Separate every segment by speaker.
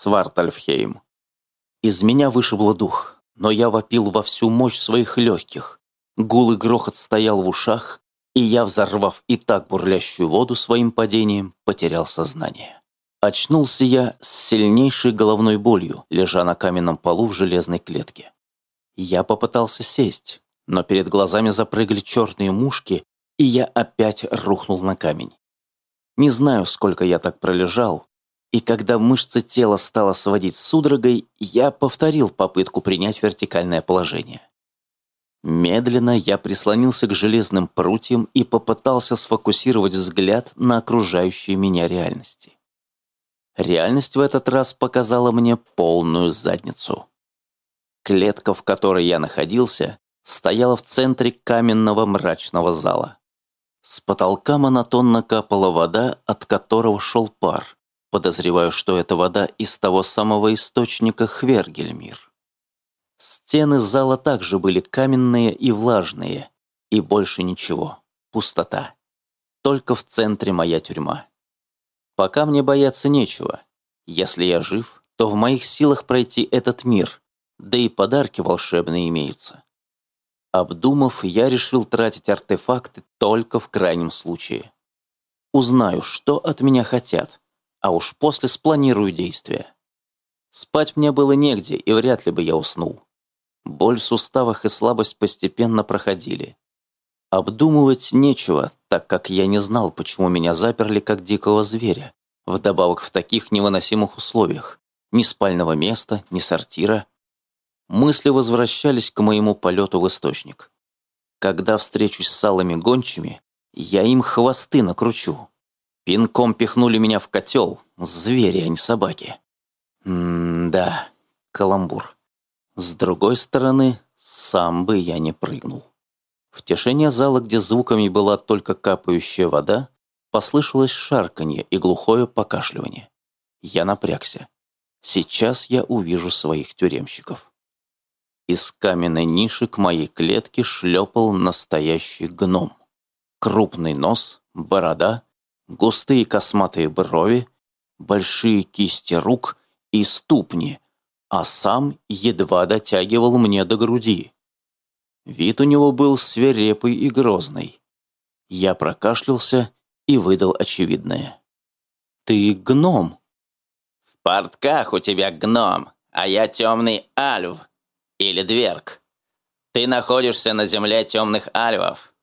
Speaker 1: Свартальфхейм. Из меня вышибло дух, но я вопил во всю мощь своих легких. Гул и грохот стоял в ушах, и я, взорвав и так бурлящую воду своим падением, потерял сознание. Очнулся я с сильнейшей головной болью, лежа на каменном полу в железной клетке. Я попытался сесть, но перед глазами запрыгали черные мушки, и я опять рухнул на камень. Не знаю, сколько я так пролежал, и когда мышцы тела стало сводить судорогой, я повторил попытку принять вертикальное положение. Медленно я прислонился к железным прутьям и попытался сфокусировать взгляд на окружающей меня реальности. Реальность в этот раз показала мне полную задницу. Клетка, в которой я находился, стояла в центре каменного мрачного зала. С потолка монотонно капала вода, от которого шел пар. Подозреваю, что это вода из того самого источника Хвергельмир. Стены зала также были каменные и влажные, и больше ничего. Пустота. Только в центре моя тюрьма. Пока мне бояться нечего. Если я жив, то в моих силах пройти этот мир, да и подарки волшебные имеются. Обдумав, я решил тратить артефакты только в крайнем случае. Узнаю, что от меня хотят, а уж после спланирую действия. Спать мне было негде, и вряд ли бы я уснул. Боль в суставах и слабость постепенно проходили. Обдумывать нечего, так как я не знал, почему меня заперли как дикого зверя, вдобавок в таких невыносимых условиях. Ни спального места, ни сортира. Мысли возвращались к моему полету в источник. Когда встречусь с алыми гончими, я им хвосты накручу. Пинком пихнули меня в котел, звери, а не собаки. М-да, каламбур. С другой стороны, сам бы я не прыгнул. В тишине зала, где звуками была только капающая вода, послышалось шарканье и глухое покашливание. Я напрягся. Сейчас я увижу своих тюремщиков. Из каменной ниши к моей клетке шлепал настоящий гном. Крупный нос, борода, густые косматые брови, большие кисти рук и ступни — а сам едва дотягивал мне до груди. Вид у него был свирепый и грозный. Я прокашлялся и выдал очевидное. «Ты гном?»
Speaker 2: «В портках у тебя гном, а я темный альв или дверг. Ты находишься на земле темных альвов.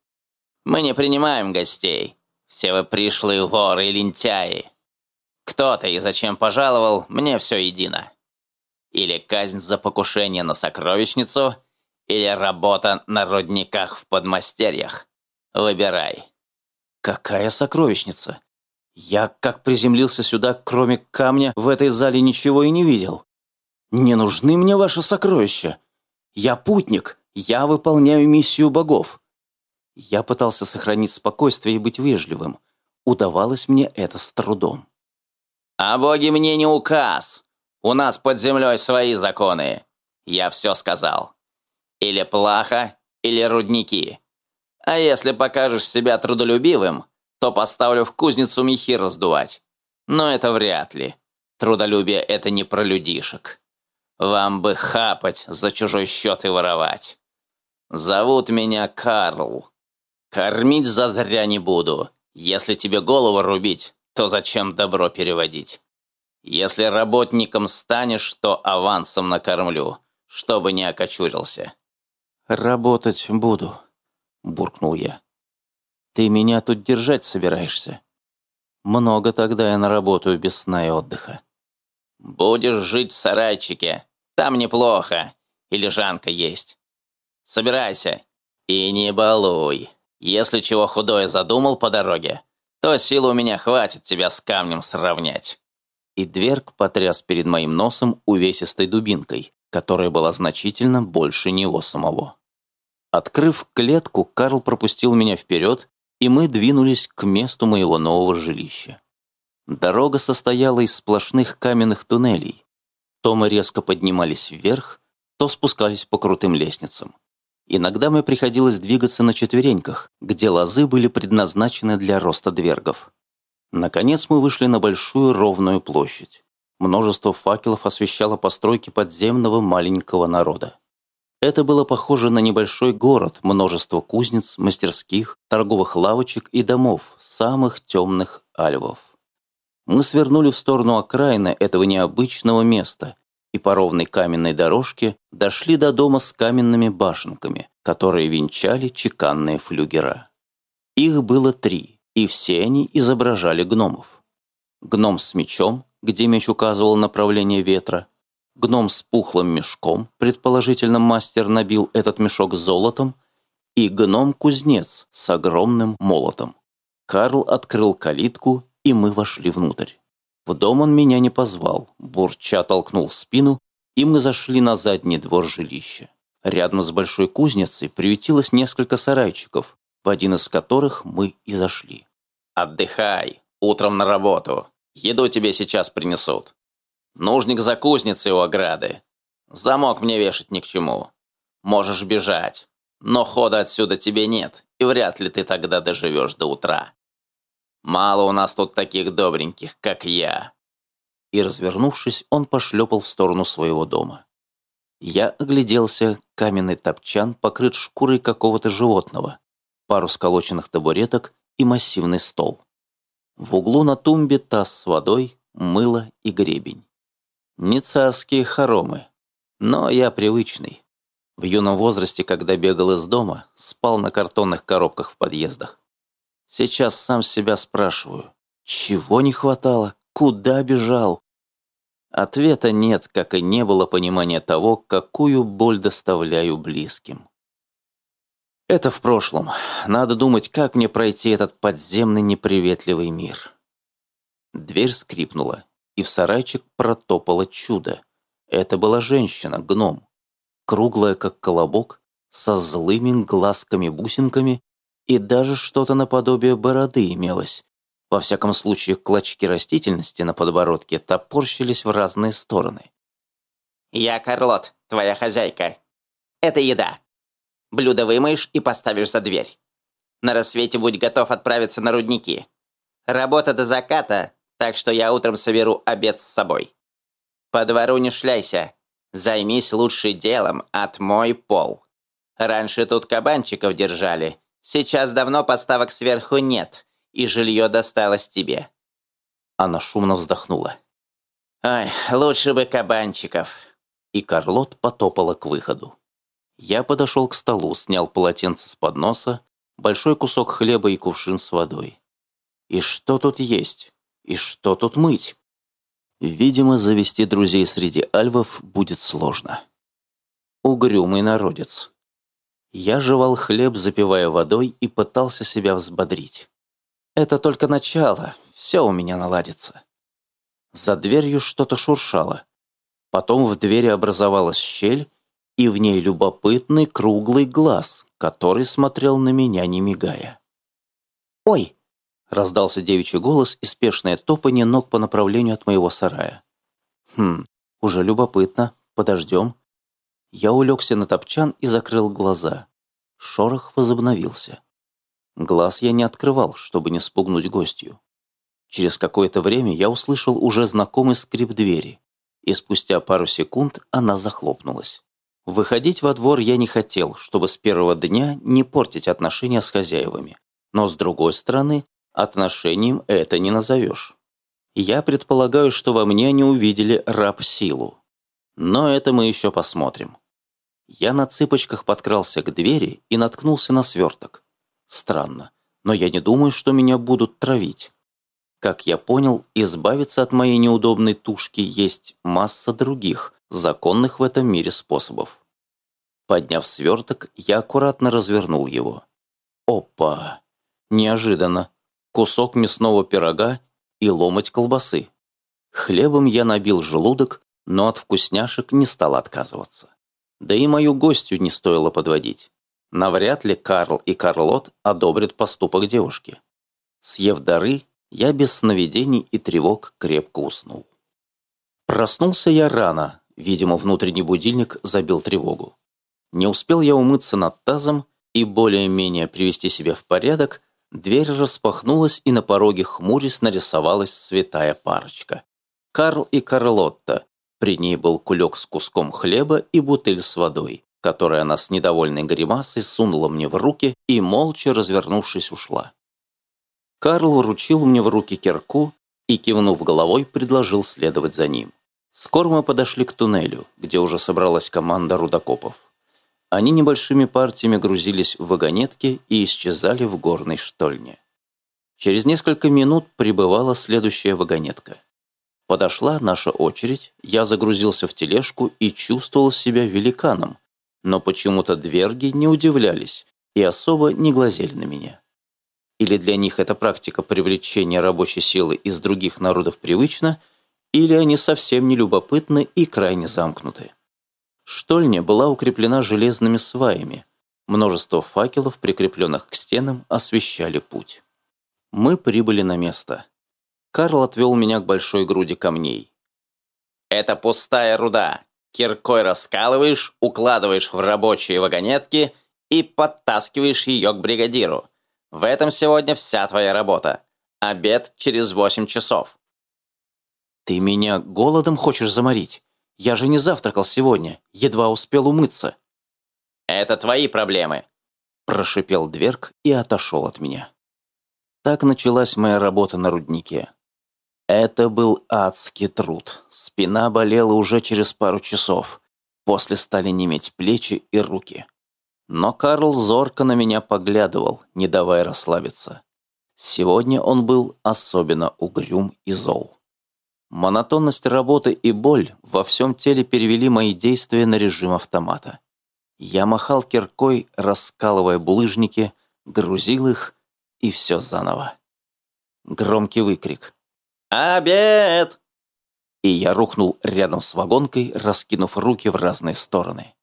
Speaker 2: Мы не принимаем гостей. Все вы пришлые воры и лентяи. Кто ты и зачем пожаловал, мне все едино. Или казнь за покушение на сокровищницу, или работа на рудниках в подмастерьях. Выбирай.
Speaker 1: Какая сокровищница? Я, как приземлился сюда, кроме камня, в этой зале ничего и не видел. Не нужны мне ваши сокровища. Я путник, я выполняю миссию богов. Я пытался сохранить спокойствие и быть вежливым. Удавалось мне это с трудом.
Speaker 2: «А боги мне не указ!» У нас под землей свои законы. Я все сказал. Или плаха, или рудники. А если покажешь себя трудолюбивым, то поставлю в кузницу мехи раздувать. Но это вряд ли. Трудолюбие — это не про людишек. Вам бы хапать за чужой счет и воровать. Зовут меня Карл. Кормить зазря не буду. Если тебе голову рубить, то зачем добро переводить? Если работником станешь, то авансом накормлю, чтобы не окочурился».
Speaker 1: «Работать буду», — буркнул я. «Ты меня тут держать собираешься? Много тогда я наработаю без сна и отдыха».
Speaker 2: «Будешь жить в сарайчике, там неплохо, и лежанка есть. Собирайся и не балуй. Если чего худое задумал по дороге, то сил у меня хватит тебя с камнем сравнять»
Speaker 1: и Дверг потряс перед моим носом увесистой дубинкой, которая была значительно больше него самого. Открыв клетку, Карл пропустил меня вперед, и мы двинулись к месту моего нового жилища. Дорога состояла из сплошных каменных туннелей. То мы резко поднимались вверх, то спускались по крутым лестницам. Иногда мне приходилось двигаться на четвереньках, где лозы были предназначены для роста двергов. Наконец мы вышли на большую ровную площадь. Множество факелов освещало постройки подземного маленького народа. Это было похоже на небольшой город, множество кузнец, мастерских, торговых лавочек и домов, самых темных альвов. Мы свернули в сторону окраины этого необычного места и по ровной каменной дорожке дошли до дома с каменными башенками, которые венчали чеканные флюгера. Их было три, и все они изображали гномов. Гном с мечом, где меч указывал направление ветра, гном с пухлым мешком, предположительно мастер набил этот мешок золотом, и гном-кузнец с огромным молотом. Карл открыл калитку, и мы вошли внутрь. В дом он меня не позвал, бурча толкнул в спину, и мы зашли на задний двор жилища. Рядом с большой кузницей приютилось несколько сарайчиков, в один из которых мы и зашли.
Speaker 2: «Отдыхай, утром на работу. Еду тебе сейчас принесут. Нужник за кузницей у ограды. Замок мне вешать ни к чему. Можешь бежать, но хода отсюда тебе нет, и вряд ли ты тогда доживешь до утра. Мало у нас тут таких добреньких, как я».
Speaker 1: И, развернувшись, он пошлепал в сторону своего дома. Я огляделся, каменный топчан покрыт шкурой какого-то животного, пару сколоченных табуреток и массивный стол. В углу на тумбе таз с водой, мыло и гребень. Не царские хоромы, но я привычный. В юном возрасте, когда бегал из дома, спал на картонных коробках в подъездах. Сейчас сам себя спрашиваю, чего не хватало, куда бежал? Ответа нет, как и не было понимания того, какую боль доставляю близким. Это в прошлом. Надо думать, как мне пройти этот подземный неприветливый мир. Дверь скрипнула, и в сарайчик протопало чудо. Это была женщина, гном. Круглая, как колобок, со злыми глазками-бусинками и даже что-то наподобие бороды имелось. Во всяком случае, клочки растительности на подбородке топорщились в разные стороны.
Speaker 2: «Я Карлот, твоя хозяйка. Это еда. Блюдо вымоешь и поставишь за дверь. На рассвете будь готов отправиться на рудники. Работа до заката, так что я утром соберу обед с собой. По двору не шляйся. Займись лучше делом, отмой пол. Раньше тут кабанчиков держали, Сейчас давно поставок сверху нет, и жилье досталось тебе».
Speaker 1: Она шумно вздохнула.
Speaker 2: «Ай, лучше бы кабанчиков».
Speaker 1: И Карлот потопала к выходу. Я подошел к столу, снял полотенце с подноса, большой кусок хлеба и кувшин с водой. И что тут есть? И что тут мыть? Видимо, завести друзей среди альвов будет сложно. Угрюмый народец. Я жевал хлеб, запивая водой, и пытался себя взбодрить. Это только начало, все у меня наладится. За дверью что-то шуршало. Потом в двери образовалась щель, и в ней любопытный круглый глаз, который смотрел на меня, не мигая. «Ой!» — раздался девичий голос и спешное топанье ног по направлению от моего сарая. «Хм, уже любопытно. Подождем. Я улегся на топчан и закрыл глаза. Шорох возобновился. Глаз я не открывал, чтобы не спугнуть гостью. Через какое-то время я услышал уже знакомый скрип двери, и спустя пару секунд она захлопнулась. Выходить во двор я не хотел, чтобы с первого дня не портить отношения с хозяевами. Но с другой стороны, отношением это не назовешь. Я предполагаю, что во мне они увидели раб-силу. Но это мы еще посмотрим. Я на цыпочках подкрался к двери и наткнулся на сверток. Странно, но я не думаю, что меня будут травить. Как я понял, избавиться от моей неудобной тушки есть масса других, законных в этом мире способов. Подняв сверток, я аккуратно развернул его. Опа! Неожиданно. Кусок мясного пирога и ломоть колбасы. Хлебом я набил желудок, но от вкусняшек не стал отказываться. Да и мою гостью не стоило подводить. Навряд ли Карл и Карлот одобрят поступок девушки. Съев дары, я без сновидений и тревог крепко уснул. Проснулся я рано, видимо, внутренний будильник забил тревогу. Не успел я умыться над тазом и более-менее привести себя в порядок, дверь распахнулась, и на пороге хмурясь нарисовалась святая парочка. Карл и Карлотта. При ней был кулек с куском хлеба и бутыль с водой, которую она с недовольной гримасой сунула мне в руки и, молча развернувшись, ушла. Карл вручил мне в руки кирку и, кивнув головой, предложил следовать за ним. Скоро мы подошли к туннелю, где уже собралась команда рудокопов. Они небольшими партиями грузились в вагонетки и исчезали в горной штольне. Через несколько минут прибывала следующая вагонетка. Подошла наша очередь, я загрузился в тележку и чувствовал себя великаном, но почему-то дверги не удивлялись и особо не глазели на меня. Или для них эта практика привлечения рабочей силы из других народов привычна, или они совсем не любопытны и крайне замкнуты. Штольня была укреплена железными сваями. Множество факелов, прикрепленных к стенам, освещали путь. Мы прибыли на место. Карл отвел меня к большой груди камней.
Speaker 2: «Это пустая руда. Киркой раскалываешь, укладываешь в рабочие вагонетки и подтаскиваешь ее к бригадиру. В этом сегодня вся твоя работа. Обед через восемь часов».
Speaker 1: «Ты меня голодом хочешь заморить? Я же не завтракал сегодня, едва успел умыться».
Speaker 2: «Это твои проблемы», –
Speaker 1: прошипел Дверг и отошел от меня. Так началась моя работа на руднике. Это был адский труд. Спина болела уже через пару часов. После стали неметь плечи и руки. Но Карл зорко на меня поглядывал, не давая расслабиться. Сегодня он был особенно угрюм и зол. Монотонность работы и боль во всем теле перевели мои действия на режим автомата. Я махал киркой, раскалывая булыжники, грузил их, и все заново. Громкий выкрик.
Speaker 2: «Обед!»
Speaker 1: И я рухнул рядом с вагонкой, раскинув руки в разные стороны.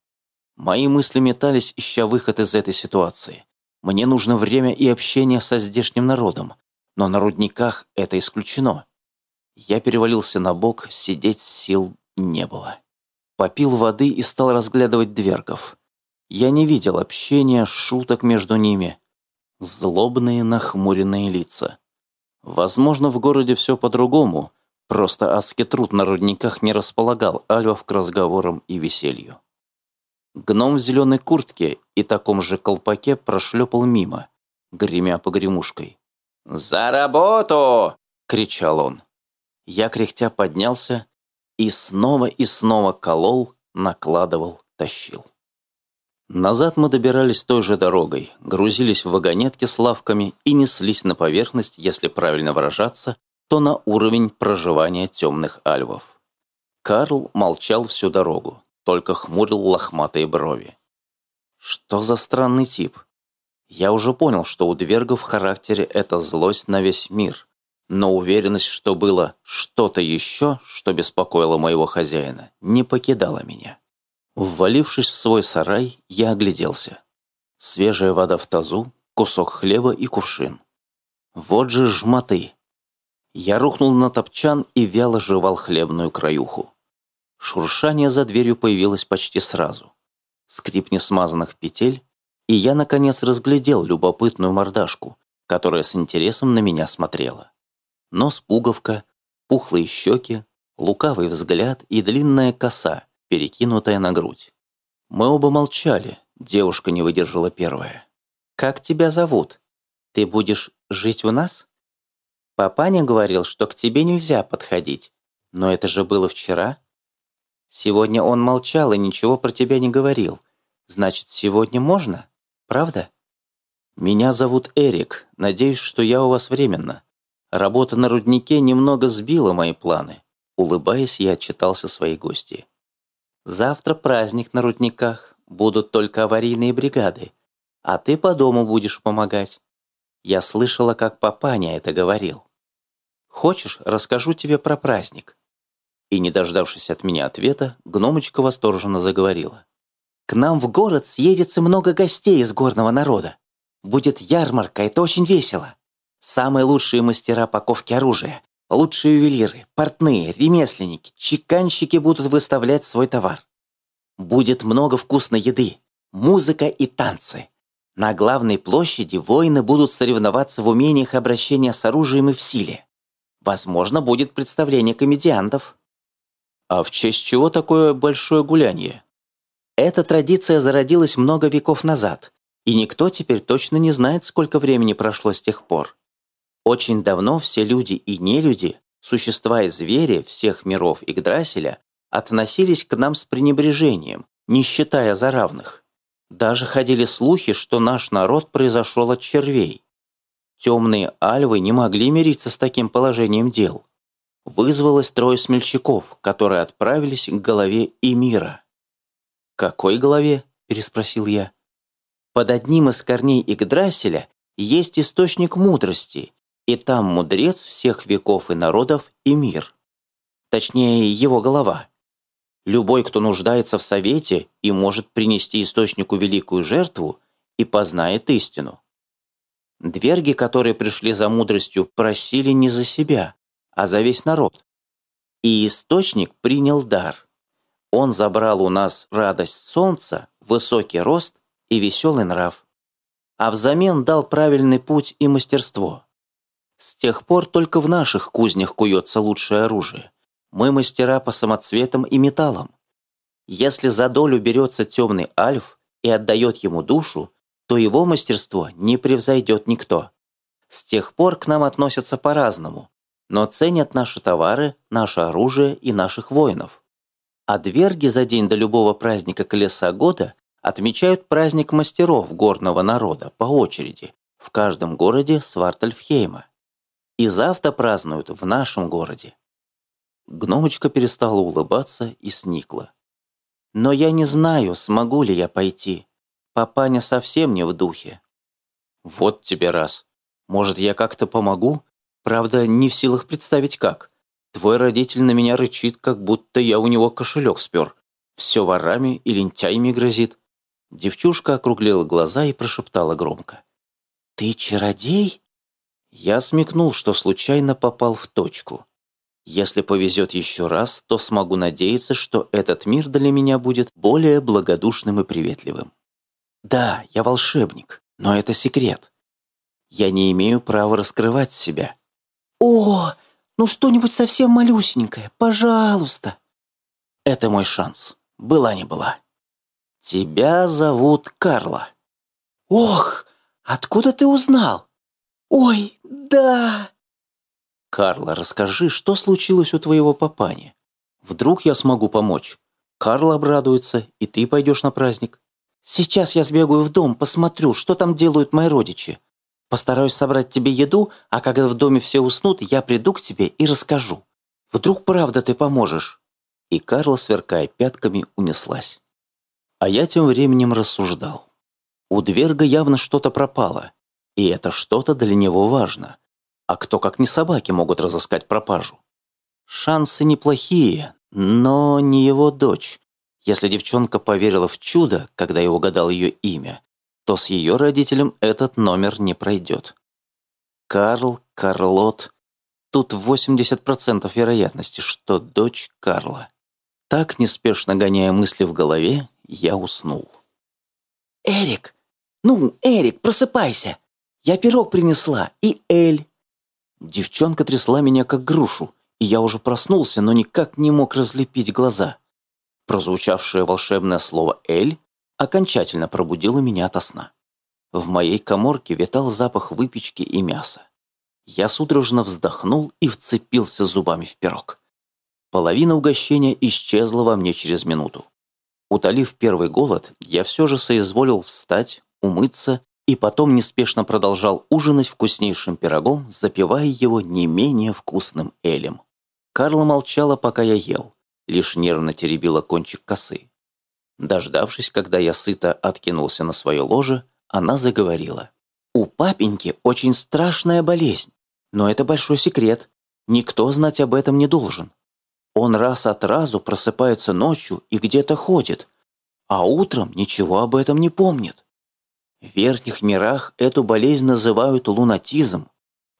Speaker 1: Мои мысли метались, ища выход из этой ситуации. Мне нужно время и общение со здешним народом, но на рудниках это исключено. Я перевалился на бок, сидеть сил не было. Попил воды и стал разглядывать двергов. Я не видел общения, шуток между ними. Злобные нахмуренные лица. Возможно, в городе все по-другому, просто адский труд на рудниках не располагал альвов к разговорам и веселью. Гном в зеленой куртке и таком же колпаке прошлепал мимо, гремя погремушкой.
Speaker 2: «За работу!»
Speaker 1: — кричал он. Я кряхтя поднялся и снова и снова колол, накладывал, тащил. Назад мы добирались той же дорогой, грузились в вагонетки с лавками и неслись на поверхность, если правильно выражаться, то на уровень проживания темных альвов. Карл молчал всю дорогу, только хмурил лохматые брови. Что за странный тип? Я уже понял, что у Двергов в характере это злость на весь мир, но уверенность, что было что-то еще, что беспокоило моего хозяина, не покидала меня. Ввалившись в свой сарай, я огляделся. Свежая вода в тазу, кусок хлеба и кувшин. Вот же жмоты! Я рухнул на топчан и вяло жевал хлебную краюху. Шуршание за дверью появилось почти сразу. Скрип несмазанных петель, и я, наконец, разглядел любопытную мордашку, которая с интересом на меня смотрела. Нос пуговка, пухлые щеки, лукавый взгляд и длинная коса, перекинутая на грудь. Мы оба молчали, девушка не выдержала первая. «Как тебя зовут? Ты будешь жить у нас?» «Папаня говорил, что к тебе нельзя подходить, но это же было вчера», Сегодня он молчал и ничего про тебя не говорил. Значит, сегодня можно? Правда? Меня зовут Эрик. Надеюсь, что я у вас временно. Работа на руднике немного сбила мои планы. Улыбаясь, я отчитался своей гости. Завтра праздник на рудниках. Будут только аварийные бригады. А ты по дому будешь помогать. Я слышала, как папаня это говорил. Хочешь, расскажу тебе про праздник? И, не дождавшись от меня ответа, гномочка восторженно заговорила. «К нам в город съедется много гостей из горного народа. Будет ярмарка, это очень весело. Самые лучшие мастера паковки оружия, лучшие ювелиры, портные, ремесленники, чеканщики будут выставлять свой товар. Будет много вкусной еды, музыка и танцы. На главной площади воины будут соревноваться в умениях обращения с оружием и в силе. Возможно, будет представление комедиантов. А в честь чего такое большое гуляние? Эта традиция зародилась много веков назад, и никто теперь точно не знает, сколько времени прошло с тех пор. Очень давно все люди и нелюди, существа и звери всех миров Игдрасиля, относились к нам с пренебрежением, не считая за равных. Даже ходили слухи, что наш народ произошел от червей. Темные альвы не могли мириться с таким положением дел. Вызвалось трое смельчаков, которые отправились к голове Эмира. «Какой голове?» – переспросил я. «Под одним из корней Игдрасиля есть источник мудрости, и там мудрец всех веков и народов и мир. Точнее, его голова. Любой, кто нуждается в совете и может принести источнику великую жертву, и познает истину. Дверги, которые пришли за мудростью, просили не за себя, а за весь народ. И источник принял дар. Он забрал у нас радость солнца, высокий рост и веселый нрав. А взамен дал правильный путь и мастерство. С тех пор только в наших кузнях куется лучшее оружие. Мы мастера по самоцветам и металлам. Если за долю берется темный альф и отдает ему душу, то его мастерство не превзойдет никто. С тех пор к нам относятся по-разному, но ценят наши товары, наше оружие и наших воинов. А дверги за день до любого праздника колеса года отмечают праздник мастеров горного народа по очереди в каждом городе Свартальфхейма и завтра празднуют в нашем городе». Гномочка перестала улыбаться и сникла. «Но я не знаю, смогу ли я пойти. Папаня совсем не в духе». «Вот тебе раз. Может, я как-то помогу? Правда, не в силах представить как. Твой родитель на меня рычит, как будто я у него кошелек спер. Все ворами и лентяями грозит». Девчушка округлила глаза и прошептала громко. «Ты чародей?» Я смекнул, что случайно попал в точку. Если повезет еще раз, то смогу надеяться, что этот мир для меня будет более благодушным и приветливым. Да, я волшебник, но это секрет. Я не имею права раскрывать себя. О, ну что-нибудь совсем малюсенькое, пожалуйста. Это мой шанс. Была не была. Тебя зовут Карла. Ох, откуда ты узнал? «Ой, да!» «Карла, расскажи, что случилось у твоего папани? Вдруг я смогу помочь? Карл обрадуется, и ты пойдешь на праздник. Сейчас я сбегаю в дом, посмотрю, что там делают мои родичи. Постараюсь собрать тебе еду, а когда в доме все уснут, я приду к тебе и расскажу. Вдруг правда ты поможешь?» И Карла, сверкая пятками, унеслась. А я тем временем рассуждал. У Дверга явно что-то пропало, и это что-то для него важно. А кто, как не собаки, могут разыскать пропажу? Шансы неплохие, но не его дочь. Если девчонка поверила в чудо, когда я угадал ее имя, то с ее родителем этот номер не пройдет. Карл, Карлот. Тут 80% вероятности, что дочь Карла. Так, неспешно гоняя мысли в голове, я уснул. «Эрик! Ну, Эрик, просыпайся!» Я пирог принесла, и Эль». Девчонка трясла меня, как грушу, и я уже проснулся, но никак не мог разлепить глаза. Прозвучавшее волшебное слово «Эль» окончательно пробудило меня ото сна. В моей коморке витал запах выпечки и мяса. Я судорожно вздохнул и вцепился зубами в пирог. Половина угощения исчезла во мне через минуту. Утолив первый голод, я все же соизволил встать, умыться и потом неспешно продолжал ужинать вкуснейшим пирогом, запивая его не менее вкусным элем. Карла молчала, пока я ел, лишь нервно теребила кончик косы. Дождавшись, когда я сыто откинулся на свое ложе, она заговорила. «У папеньки очень страшная болезнь, но это большой секрет. Никто знать об этом не должен. Он раз от разу просыпается ночью и где-то ходит, а утром ничего об этом не помнит. В верхних мирах эту болезнь называют лунатизм,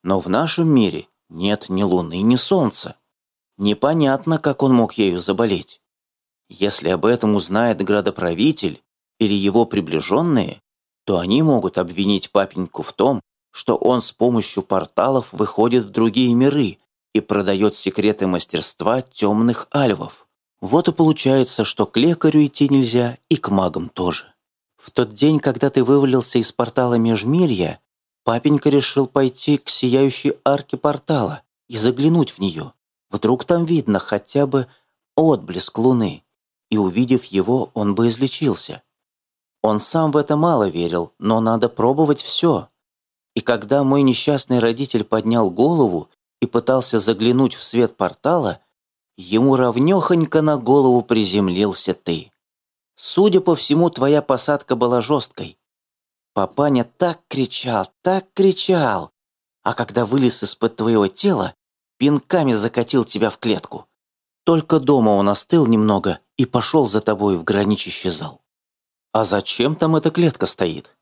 Speaker 1: но в нашем мире нет ни луны, ни солнца. Непонятно, как он мог ею заболеть. Если об этом узнает градоправитель или его приближенные, то они могут обвинить папеньку в том, что он с помощью порталов выходит в другие миры, и продает секреты мастерства темных альвов. Вот и получается, что к лекарю идти нельзя и к магам тоже. В тот день, когда ты вывалился из портала Межмирья, папенька решил пойти к сияющей арке портала и заглянуть в нее. Вдруг там видно хотя бы отблеск луны, и увидев его, он бы излечился. Он сам в это мало верил, но надо пробовать все. И когда мой несчастный родитель поднял голову и пытался заглянуть в свет портала, ему ровнёхонько на голову приземлился ты. Судя по всему, твоя посадка была жесткой. Папаня так кричал, так кричал, а когда вылез из-под твоего тела, пинками закатил тебя в клетку. Только дома он остыл немного и пошел за тобой в граничащий зал. А зачем там эта клетка стоит?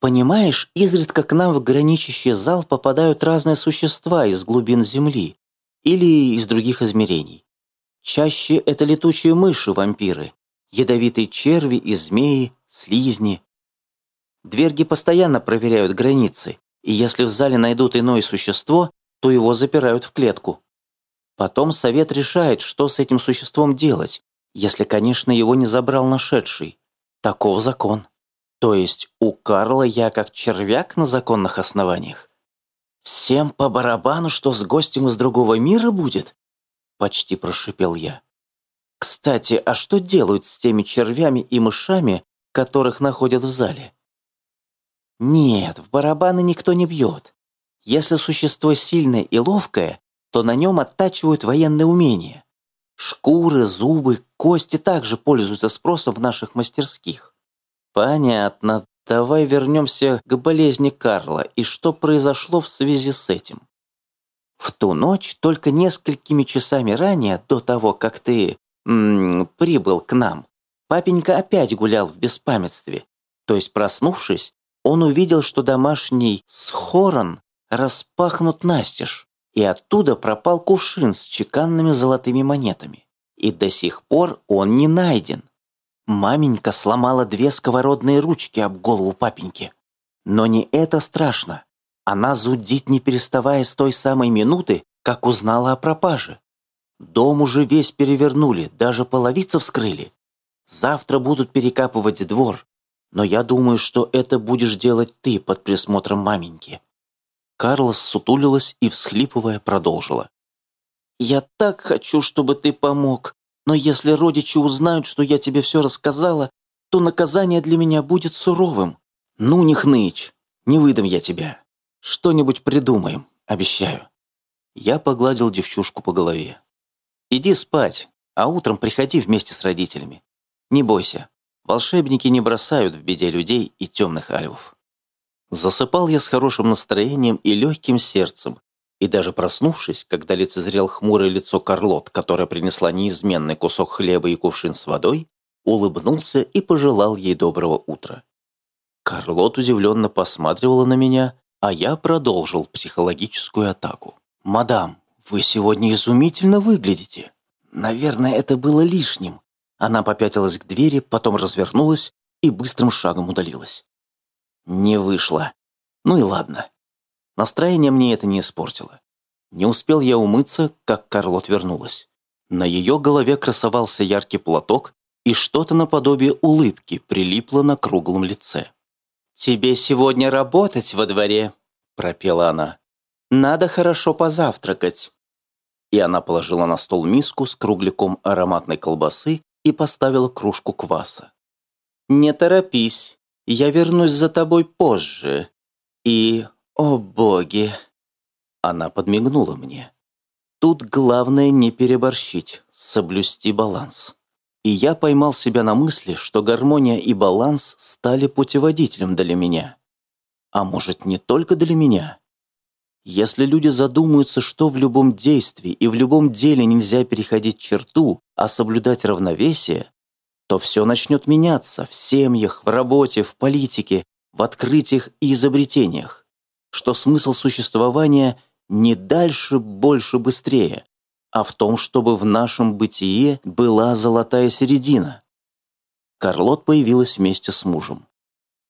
Speaker 1: Понимаешь, изредка к нам в граничащий зал попадают разные существа из глубин Земли или из других измерений. Чаще это летучие мыши-вампиры, ядовитые черви и змеи, слизни. Дверги постоянно проверяют границы, и если в зале найдут иное существо, то его запирают в клетку. Потом совет решает, что с этим существом делать, если, конечно, его не забрал нашедший. Таков закон. То есть у Карла я как червяк на законных основаниях? Всем по барабану, что с гостем из другого мира будет? Почти прошипел я. Кстати, а что делают с теми червями и мышами, которых находят в зале? Нет, в барабаны никто не бьет. Если существо сильное и ловкое, то на нем оттачивают военные умения. Шкуры, зубы, кости также пользуются спросом в наших мастерских. Понятно. Давай вернемся к болезни Карла и что произошло в связи с этим. В ту ночь, только несколькими часами ранее, до того, как ты прибыл к нам, папенька опять гулял в беспамятстве. То есть, проснувшись, он увидел, что домашний схорон распахнут настежь, и оттуда пропал кувшин с чеканными золотыми монетами. И до сих пор он не найден. Маменька сломала две сковородные ручки об голову папеньки. Но не это страшно. Она зудит, не переставая с той самой минуты, как узнала о пропаже. Дом уже весь перевернули, даже половицы вскрыли. Завтра будут перекапывать двор, но я думаю, что это будешь делать ты под присмотром маменьки». Карлос сутулилась и, всхлипывая, продолжила. «Я так хочу, чтобы ты помог. Но если родичи узнают, что я тебе все рассказала, то наказание для меня будет суровым. Ну, не хнычь, не выдам я тебя. Что-нибудь придумаем, обещаю. Я погладил девчушку по голове. Иди спать, а утром приходи вместе с родителями. Не бойся, волшебники не бросают в беде людей и темных альвов. Засыпал я с хорошим настроением и легким сердцем, и даже проснувшись, когда лицезрел хмурое лицо Карлот, которая принесла неизменный кусок хлеба и кувшин с водой, улыбнулся и пожелал ей доброго утра. Карлот удивленно посматривала на меня, а я продолжил психологическую атаку. «Мадам, вы сегодня изумительно выглядите. Наверное, это было лишним». Она попятилась к двери, потом развернулась и быстрым шагом удалилась. Не вышло. Ну и ладно. Настроение мне это не испортило. Не успел я умыться, как Карлот вернулась. На ее голове красовался яркий платок, и что-то наподобие улыбки прилипло на круглом лице. «Тебе сегодня работать во дворе», — пропела она. «Надо хорошо позавтракать». И она положила на стол миску с кругляком ароматной колбасы и поставила кружку кваса. «Не торопись, я вернусь за тобой позже. И «О боги!» Она подмигнула мне. Тут главное не переборщить, соблюсти баланс. И я поймал себя на мысли, что гармония и баланс стали путеводителем для меня. А может, не только для меня? Если люди задумаются, что в любом действии и в любом деле нельзя переходить черту, а соблюдать равновесие, то все начнет меняться в семьях, в работе, в политике, в открытиях и изобретениях что смысл существования не дальше, больше, быстрее, а в том, чтобы в нашем бытие была золотая середина. Карлот появилась вместе с мужем.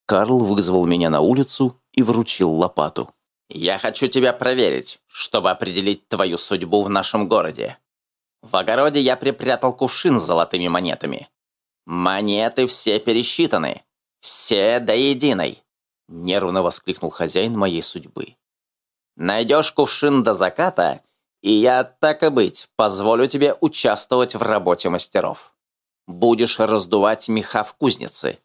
Speaker 1: Карл вызвал меня на улицу и вручил лопату.
Speaker 2: Я хочу тебя проверить, чтобы определить твою судьбу в нашем городе. В огороде я припрятал кувшин с золотыми монетами. Монеты все пересчитаны. Все до единой. Нервно воскликнул хозяин моей судьбы. Найдешь кувшин до заката, и я, так и быть, позволю тебе участвовать в работе мастеров. Будешь раздувать меха в кузнице.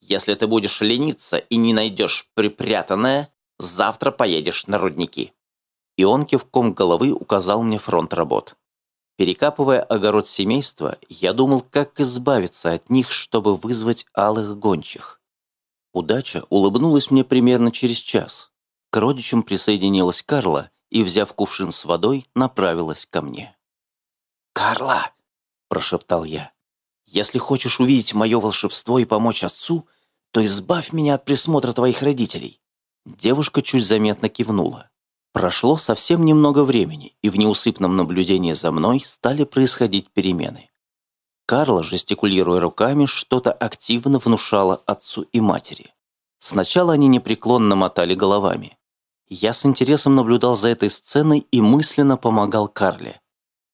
Speaker 2: Если ты будешь лениться и не найдешь припрятанное, завтра поедешь на рудники». И он кивком головы указал мне фронт работ. Перекапывая огород семейства, я думал, как избавиться от них, чтобы вызвать алых гончих. Удача улыбнулась мне примерно через час. К родичам присоединилась Карла и, взяв кувшин с водой, направилась ко мне. «Карла!» – прошептал я. «Если хочешь увидеть мое волшебство и помочь отцу, то избавь меня от присмотра твоих родителей». Девушка чуть заметно кивнула. Прошло совсем немного времени, и в неусыпном наблюдении за мной стали происходить перемены. Карла, жестикулируя руками, что-то активно внушала отцу и матери. Сначала они непреклонно мотали головами. Я с интересом наблюдал за этой сценой и мысленно помогал Карле.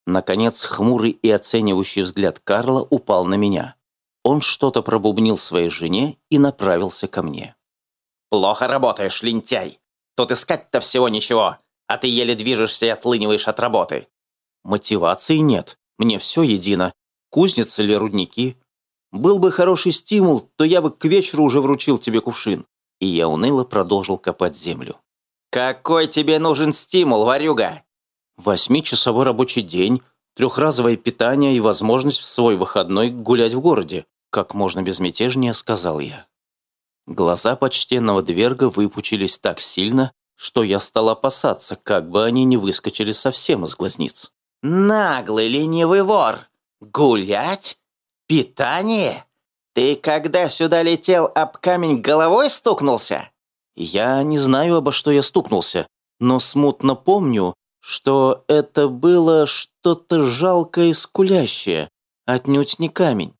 Speaker 2: Наконец, хмурый и оценивающий взгляд Карла упал на меня. Он что-то пробубнил своей жене и направился ко мне. «Плохо работаешь, лентяй!» Тут искать-то всего ничего, а ты еле движешься и отлыниваешь от работы. Мотивации нет, мне все едино. Кузница или рудники. Был бы хороший стимул, то я бы к вечеру уже вручил тебе кувшин. И я уныло продолжил копать землю. Какой тебе нужен стимул, варюга? Восьмичасовой рабочий день, трехразовое питание и возможность в свой выходной гулять в городе, как можно безмятежнее сказал я. Глаза почтенного дверга выпучились так сильно, что я стал опасаться, как бы они не выскочили совсем из глазниц. «Наглый ленивый вор! Гулять? Питание? Ты когда сюда летел, об камень головой стукнулся?» Я не знаю, обо что я стукнулся, но смутно помню, что это было что-то жалкое и скулящее, отнюдь не камень.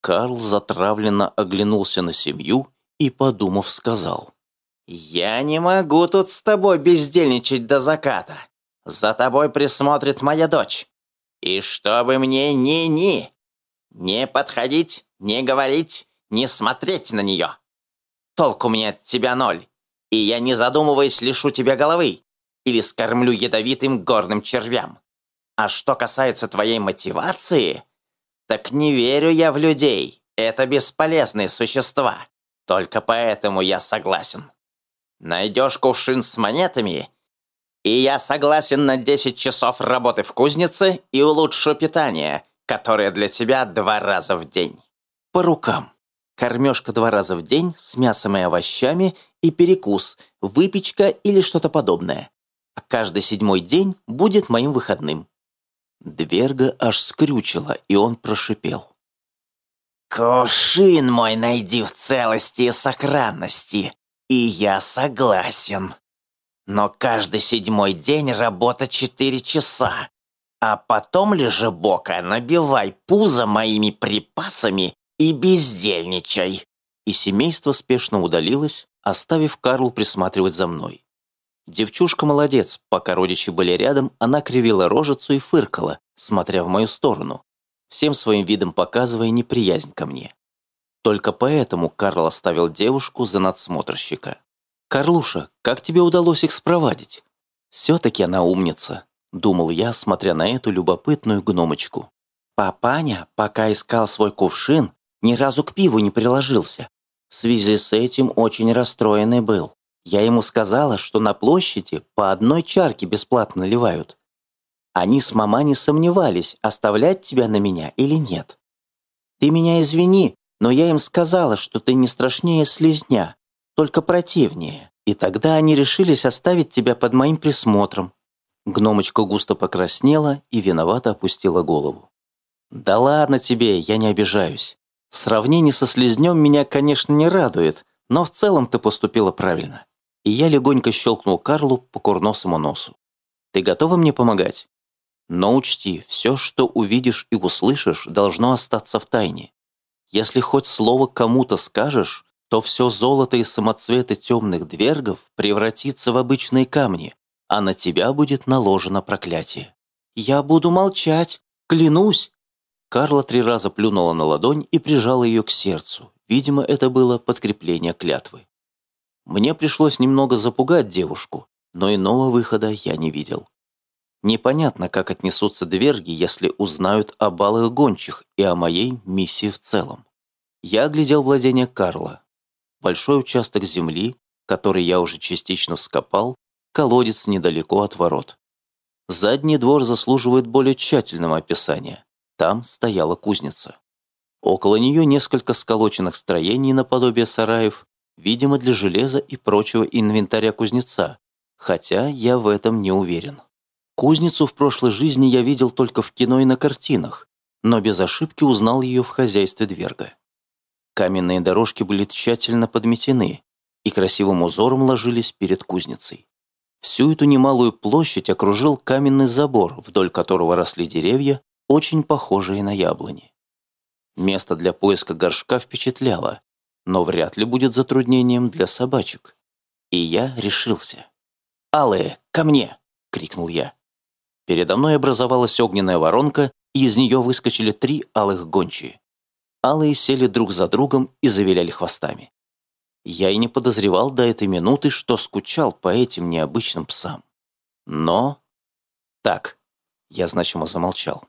Speaker 2: Карл затравленно оглянулся на семью и, подумав, сказал. «Я не могу тут с тобой бездельничать до заката. За тобой присмотрит моя дочь. И чтобы мне ни-ни, не подходить, не говорить, не смотреть на нее. Толку мне от тебя ноль, и я, не задумываясь, лишу тебя головы или скормлю ядовитым горным червям. А что касается твоей мотивации, так не верю я в людей. Это бесполезные существа. Только поэтому я согласен. Найдешь кувшин с монетами, и я согласен на 10 часов работы в кузнице и улучшу питание, которое для тебя два раза в день. По рукам. Кормежка два раза в день с мясом и овощами и перекус, выпечка или что-то подобное. А каждый седьмой день будет моим выходным. Дверга аж скрючила, и он прошипел. «Кувшин мой найди в целости и сохранности, и я согласен. Но каждый седьмой день работа четыре часа, а потом лежи бока, набивай пузо моими припасами и бездельничай». И семейство спешно удалилось, оставив Карлу присматривать за мной. Девчушка молодец, пока родичи были рядом, она кривила рожицу и фыркала, смотря в мою сторону всем своим видом показывая неприязнь ко мне. Только поэтому Карл оставил девушку за надсмотрщика. «Карлуша, как тебе удалось их спровадить?» «Все-таки она умница», — думал я, смотря на эту любопытную гномочку. Папаня, пока искал свой кувшин, ни разу к пиву не приложился. В связи с этим очень расстроенный был. Я ему сказала, что на площади по одной чарке бесплатно наливают. Они с мама не сомневались, оставлять тебя на меня или нет. Ты меня извини, но я им сказала, что ты не страшнее слезня, только противнее. И тогда они решились оставить тебя под моим присмотром. Гномочка густо покраснела и виновато опустила голову. «Да ладно тебе, я не обижаюсь. Сравнение со слезнем меня, конечно, не радует, но в целом ты поступила правильно». И я легонько щелкнул Карлу по курносому носу. «Ты готова мне помогать?» Но учти, все, что увидишь и услышишь, должно остаться в тайне. Если хоть слово кому-то скажешь,
Speaker 1: то все золото и самоцветы темных двергов превратится в обычные камни, а на тебя будет наложено проклятие. «Я буду молчать, клянусь!» Карла три раза плюнула на ладонь и прижала ее к сердцу. Видимо, это было подкрепление клятвы. Мне пришлось немного запугать девушку, но иного выхода я не видел. Непонятно, как отнесутся дверги, если узнают о балах гончих и о моей миссии в целом. Я оглядел владение Карла. Большой участок земли, который я уже частично вскопал, колодец недалеко от ворот. Задний двор заслуживает более тщательного описания. Там стояла кузница. Около нее несколько сколоченных строений наподобие сараев, видимо, для железа и прочего инвентаря кузнеца, хотя я в этом не уверен. Кузницу в прошлой жизни я видел только в кино и на картинах, но без ошибки узнал ее в хозяйстве Дверга. Каменные дорожки были тщательно подметены и красивым узором ложились перед кузницей. Всю эту немалую площадь окружил каменный забор, вдоль которого росли деревья, очень похожие на яблони. Место для поиска горшка впечатляло, но вряд ли будет затруднением для собачек. И я решился. «Алые, ко мне!» — крикнул я. Передо мной образовалась огненная воронка, и из нее выскочили три алых гончие. Алые сели друг за другом и завиляли хвостами. Я и не подозревал до этой минуты, что скучал по этим необычным псам. Но... Так, я значимо замолчал.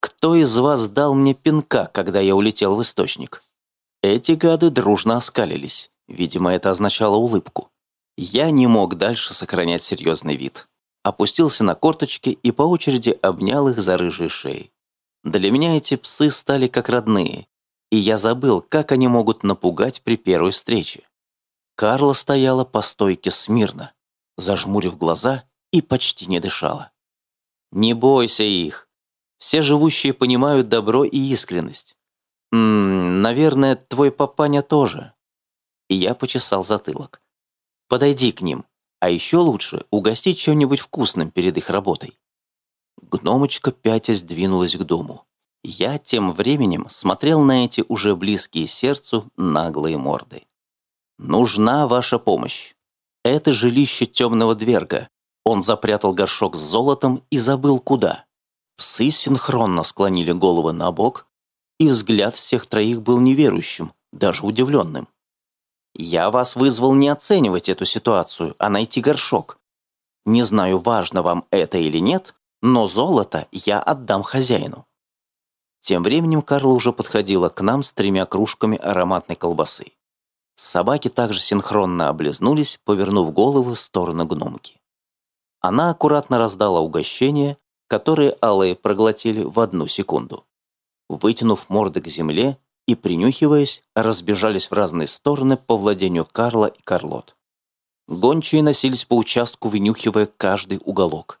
Speaker 1: Кто из вас дал мне пинка, когда я улетел в источник? Эти гады дружно оскалились. Видимо, это означало улыбку. Я не мог дальше сохранять серьезный вид. Опустился на корточки и по очереди обнял их за рыжие шеи. Для меня эти псы стали как родные, и я забыл, как они могут напугать при первой встрече. Карла стояла по стойке смирно, зажмурив глаза и почти не дышала. «Не бойся их. Все живущие понимают добро и искренность. М наверное, твой папаня тоже». И я почесал затылок. «Подойди к ним, а еще лучше угостить чем-нибудь вкусным перед их работой». Гномочка пятясь двинулась к дому. Я тем временем смотрел на эти уже близкие сердцу наглые морды. «Нужна ваша помощь. Это жилище темного дверга. Он запрятал горшок с золотом и забыл куда». Псы синхронно склонили головы на бок, и взгляд всех троих был неверующим, даже удивленным. «Я вас вызвал не оценивать эту ситуацию, а найти горшок. Не знаю, важно вам это или нет, но золото я отдам хозяину. Тем временем Карла уже подходила к нам с тремя кружками ароматной колбасы. Собаки также синхронно облизнулись, повернув головы в сторону гномки. Она аккуратно раздала угощение, которое алые проглотили в одну секунду. Вытянув морды к земле и принюхиваясь, разбежались в разные стороны по владению Карла и Карлот. Гончие носились по участку, вынюхивая каждый уголок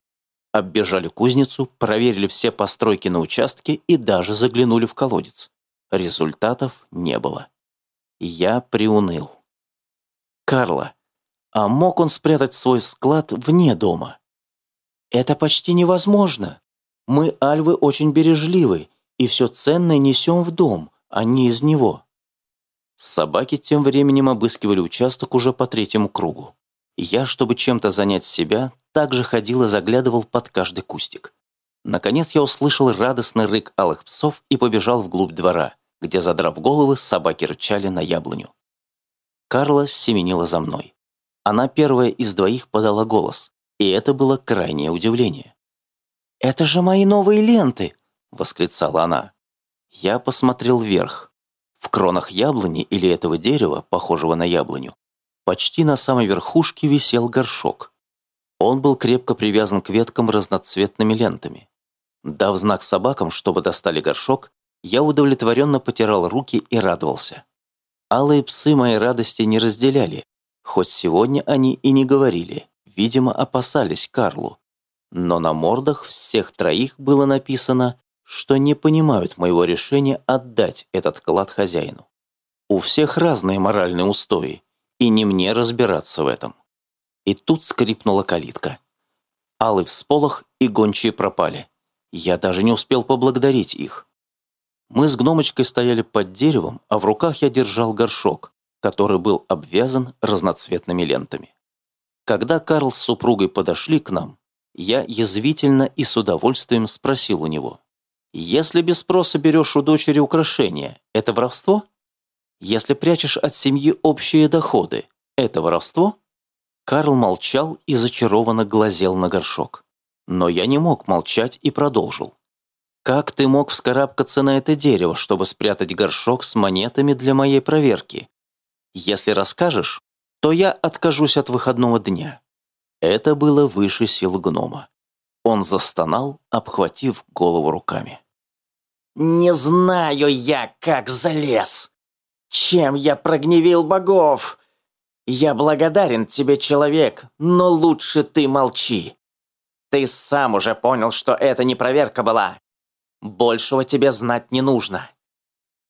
Speaker 1: оббежали кузницу, проверили все постройки на участке и даже заглянули в колодец. Результатов не было. Я приуныл. Карла, а мог он спрятать свой склад вне дома? Это почти невозможно. Мы, альвы, очень бережливы, и все ценное несем в дом, а не из него. Собаки тем временем обыскивали участок уже по третьему кругу. Я, чтобы чем-то занять себя, также ходил и заглядывал под каждый кустик. Наконец я услышал радостный рык алых псов и побежал вглубь двора, где, задрав головы, собаки рычали на яблоню. Карла семенила за мной. Она первая из двоих подала голос, и это было крайнее удивление. «Это же мои новые ленты!» — восклицала она. Я посмотрел вверх. В кронах яблони или этого дерева, похожего на яблоню, почти на самой верхушке висел горшок. Он был крепко привязан к веткам разноцветными лентами. Дав знак собакам, чтобы достали горшок, я удовлетворенно потирал руки и радовался. Алые псы моей радости не разделяли, хоть сегодня они и не говорили, видимо, опасались Карлу. Но на мордах всех троих было написано, что не понимают моего решения отдать этот клад хозяину. У всех разные моральные устои, и не мне разбираться в этом. И тут скрипнула калитка. Алый всполох и гончие пропали. Я даже не успел поблагодарить их. Мы с гномочкой стояли под деревом, а в руках я держал горшок, который был обвязан разноцветными лентами. Когда Карл с супругой подошли к нам, я язвительно и с удовольствием спросил у него, «Если без спроса берешь у дочери украшения, это воровство? Если прячешь от семьи общие доходы, это воровство?» Карл молчал и зачарованно глазел на горшок. Но я не мог молчать и продолжил. «Как ты мог вскарабкаться на это дерево, чтобы спрятать горшок с монетами для моей проверки? Если расскажешь, то я откажусь от выходного дня». Это было выше сил гнома. Он застонал, обхватив голову руками.
Speaker 2: «Не знаю я, как залез! Чем я прогневил богов? Я благодарен тебе, человек, но лучше ты молчи. Ты сам уже понял, что это не проверка была. Большего тебе знать не нужно».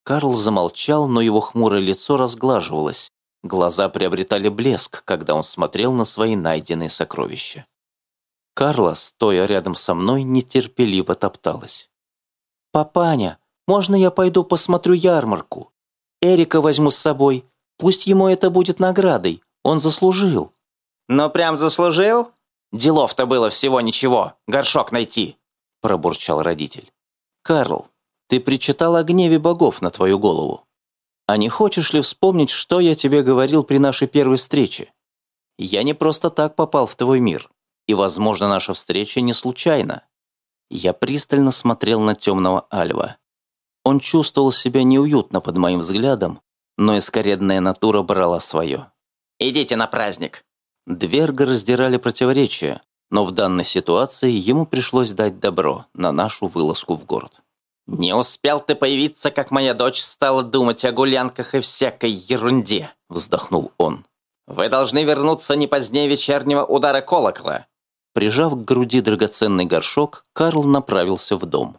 Speaker 1: Карл замолчал, но его хмурое лицо разглаживалось. Глаза приобретали блеск, когда он смотрел на свои найденные сокровища. Карла, стоя рядом со мной, нетерпеливо топталась. «Папаня, можно я пойду посмотрю ярмарку? Эрика возьму с собой. Пусть ему это будет наградой. Он заслужил».
Speaker 2: «Но прям заслужил? Делов-то было всего ничего. Горшок найти», – пробурчал родитель.
Speaker 1: «Карл, ты причитал о гневе богов на твою голову. А не хочешь ли вспомнить, что я тебе говорил при нашей первой встрече? Я не просто так попал в твой мир, и, возможно, наша встреча не случайна. Я пристально смотрел на темного Альва. Он чувствовал себя неуютно под моим взглядом, но искоредная натура брала свое.
Speaker 2: «Идите на праздник!»
Speaker 1: Дверга раздирали противоречия, но в данной ситуации ему пришлось дать добро на нашу вылазку в город.
Speaker 2: «Не успел ты появиться, как моя дочь стала думать о гулянках и всякой ерунде», — вздохнул он. «Вы должны вернуться не позднее вечернего удара колокола».
Speaker 1: Прижав к груди драгоценный горшок, Карл направился в дом.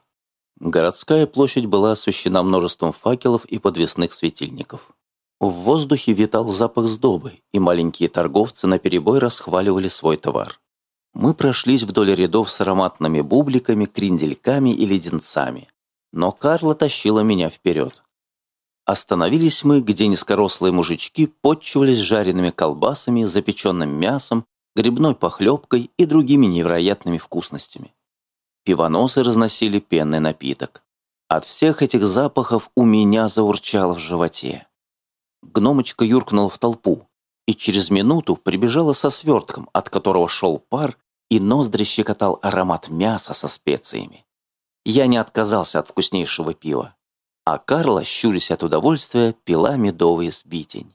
Speaker 1: Городская площадь была освещена множеством факелов и подвесных светильников. В воздухе витал запах сдобы, и маленькие торговцы наперебой расхваливали свой товар. Мы прошлись вдоль рядов с ароматными бубликами, крендельками и леденцами но Карла тащила меня вперед. Остановились мы, где низкорослые мужички подчивались жареными колбасами, запеченным мясом, грибной похлебкой и другими невероятными вкусностями. Пивоносы разносили пенный напиток. От всех этих запахов у меня заурчало в животе. Гномочка юркнула в толпу и через минуту прибежала со свертком, от которого шел пар, и ноздри щекотал аромат мяса со специями. Я не отказался от вкуснейшего пива, а Карла, щурясь от удовольствия, пила медовый сбитень.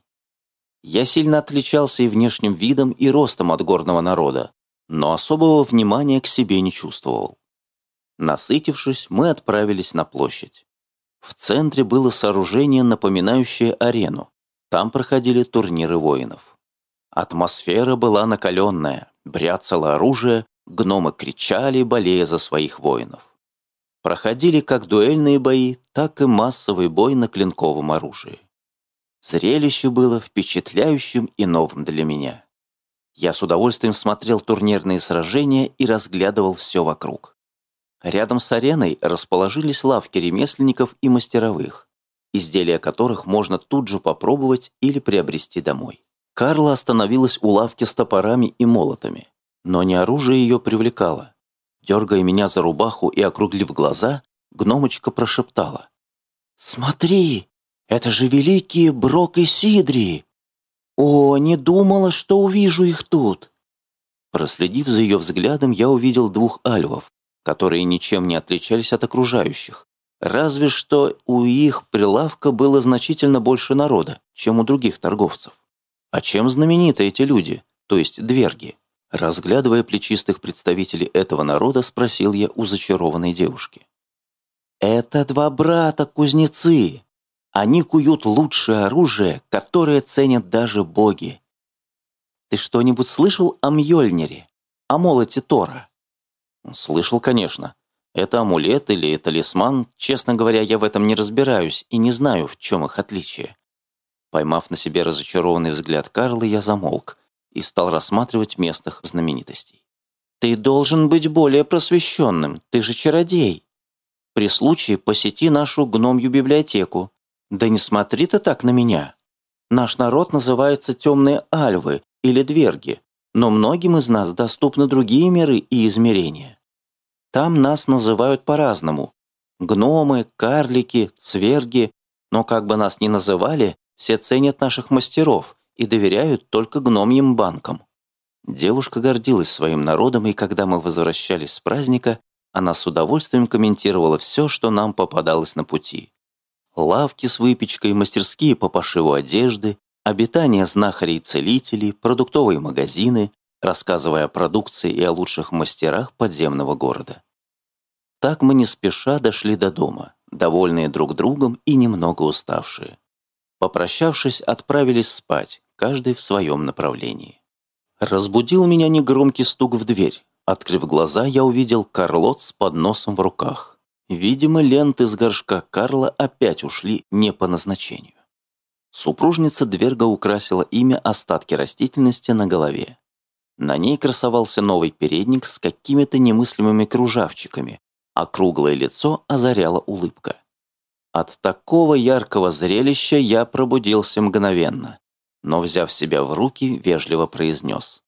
Speaker 1: Я сильно отличался и внешним видом, и ростом от горного народа, но особого внимания к себе не чувствовал. Насытившись, мы отправились на площадь. В центре было сооружение, напоминающее арену. Там проходили турниры воинов. Атмосфера была накаленная, бряцало оружие, гномы кричали, болея за своих воинов проходили как дуэльные бои, так и массовый бой на клинковом оружии. Зрелище было впечатляющим и новым для меня. Я с удовольствием смотрел турнирные сражения и разглядывал все вокруг. Рядом с ареной расположились лавки ремесленников и мастеровых, изделия которых можно тут же попробовать или приобрести домой. Карла остановилась у лавки с топорами и молотами, но не оружие ее привлекало, Дергая меня за рубаху и округлив глаза, гномочка прошептала. «Смотри, это же великие Брок и Сидри! О, не думала, что увижу их тут!» Проследив за ее взглядом, я увидел двух альвов, которые ничем не отличались от окружающих. Разве что у их прилавка было значительно больше народа, чем у других торговцев. А чем знамениты эти люди, то есть дверги? Разглядывая плечистых представителей этого народа, спросил я у зачарованной девушки. «Это два брата-кузнецы. Они куют лучшее оружие, которое ценят даже боги. Ты что-нибудь слышал о Мьёльнире, о молоте Тора?» «Слышал, конечно. Это амулет или талисман, честно говоря, я в этом не разбираюсь и не знаю, в чем их отличие». Поймав на себе разочарованный взгляд Карла, я замолк, и стал рассматривать местных знаменитостей. «Ты должен быть более просвещенным, ты же чародей. При случае посети нашу гномью библиотеку. Да не смотри ты так на меня. Наш народ называется темные альвы или дверги, но многим из нас доступны другие миры и измерения. Там нас называют по-разному. Гномы, карлики, цверги, но как бы нас ни называли, все ценят наших мастеров и доверяют только гномьим банкам. Девушка гордилась своим народом, и когда мы возвращались с праздника, она с удовольствием комментировала все, что нам попадалось на пути. Лавки с выпечкой, мастерские по пошиву одежды, обитание знахарей и целителей, продуктовые магазины, рассказывая о продукции и о лучших мастерах подземного города. Так мы не спеша дошли до дома, довольные друг другом и немного уставшие. Попрощавшись, отправились спать, каждый в своем направлении. Разбудил меня негромкий стук в дверь. Открыв глаза, я увидел Карлот с подносом в руках. Видимо, ленты с горшка Карла опять ушли не по назначению. Супружница Дверга украсила имя остатки растительности на голове. На ней красовался новый передник с какими-то немыслимыми кружавчиками, а круглое лицо озаряла улыбка. От такого яркого зрелища я пробудился мгновенно, но, взяв себя в руки, вежливо произнес.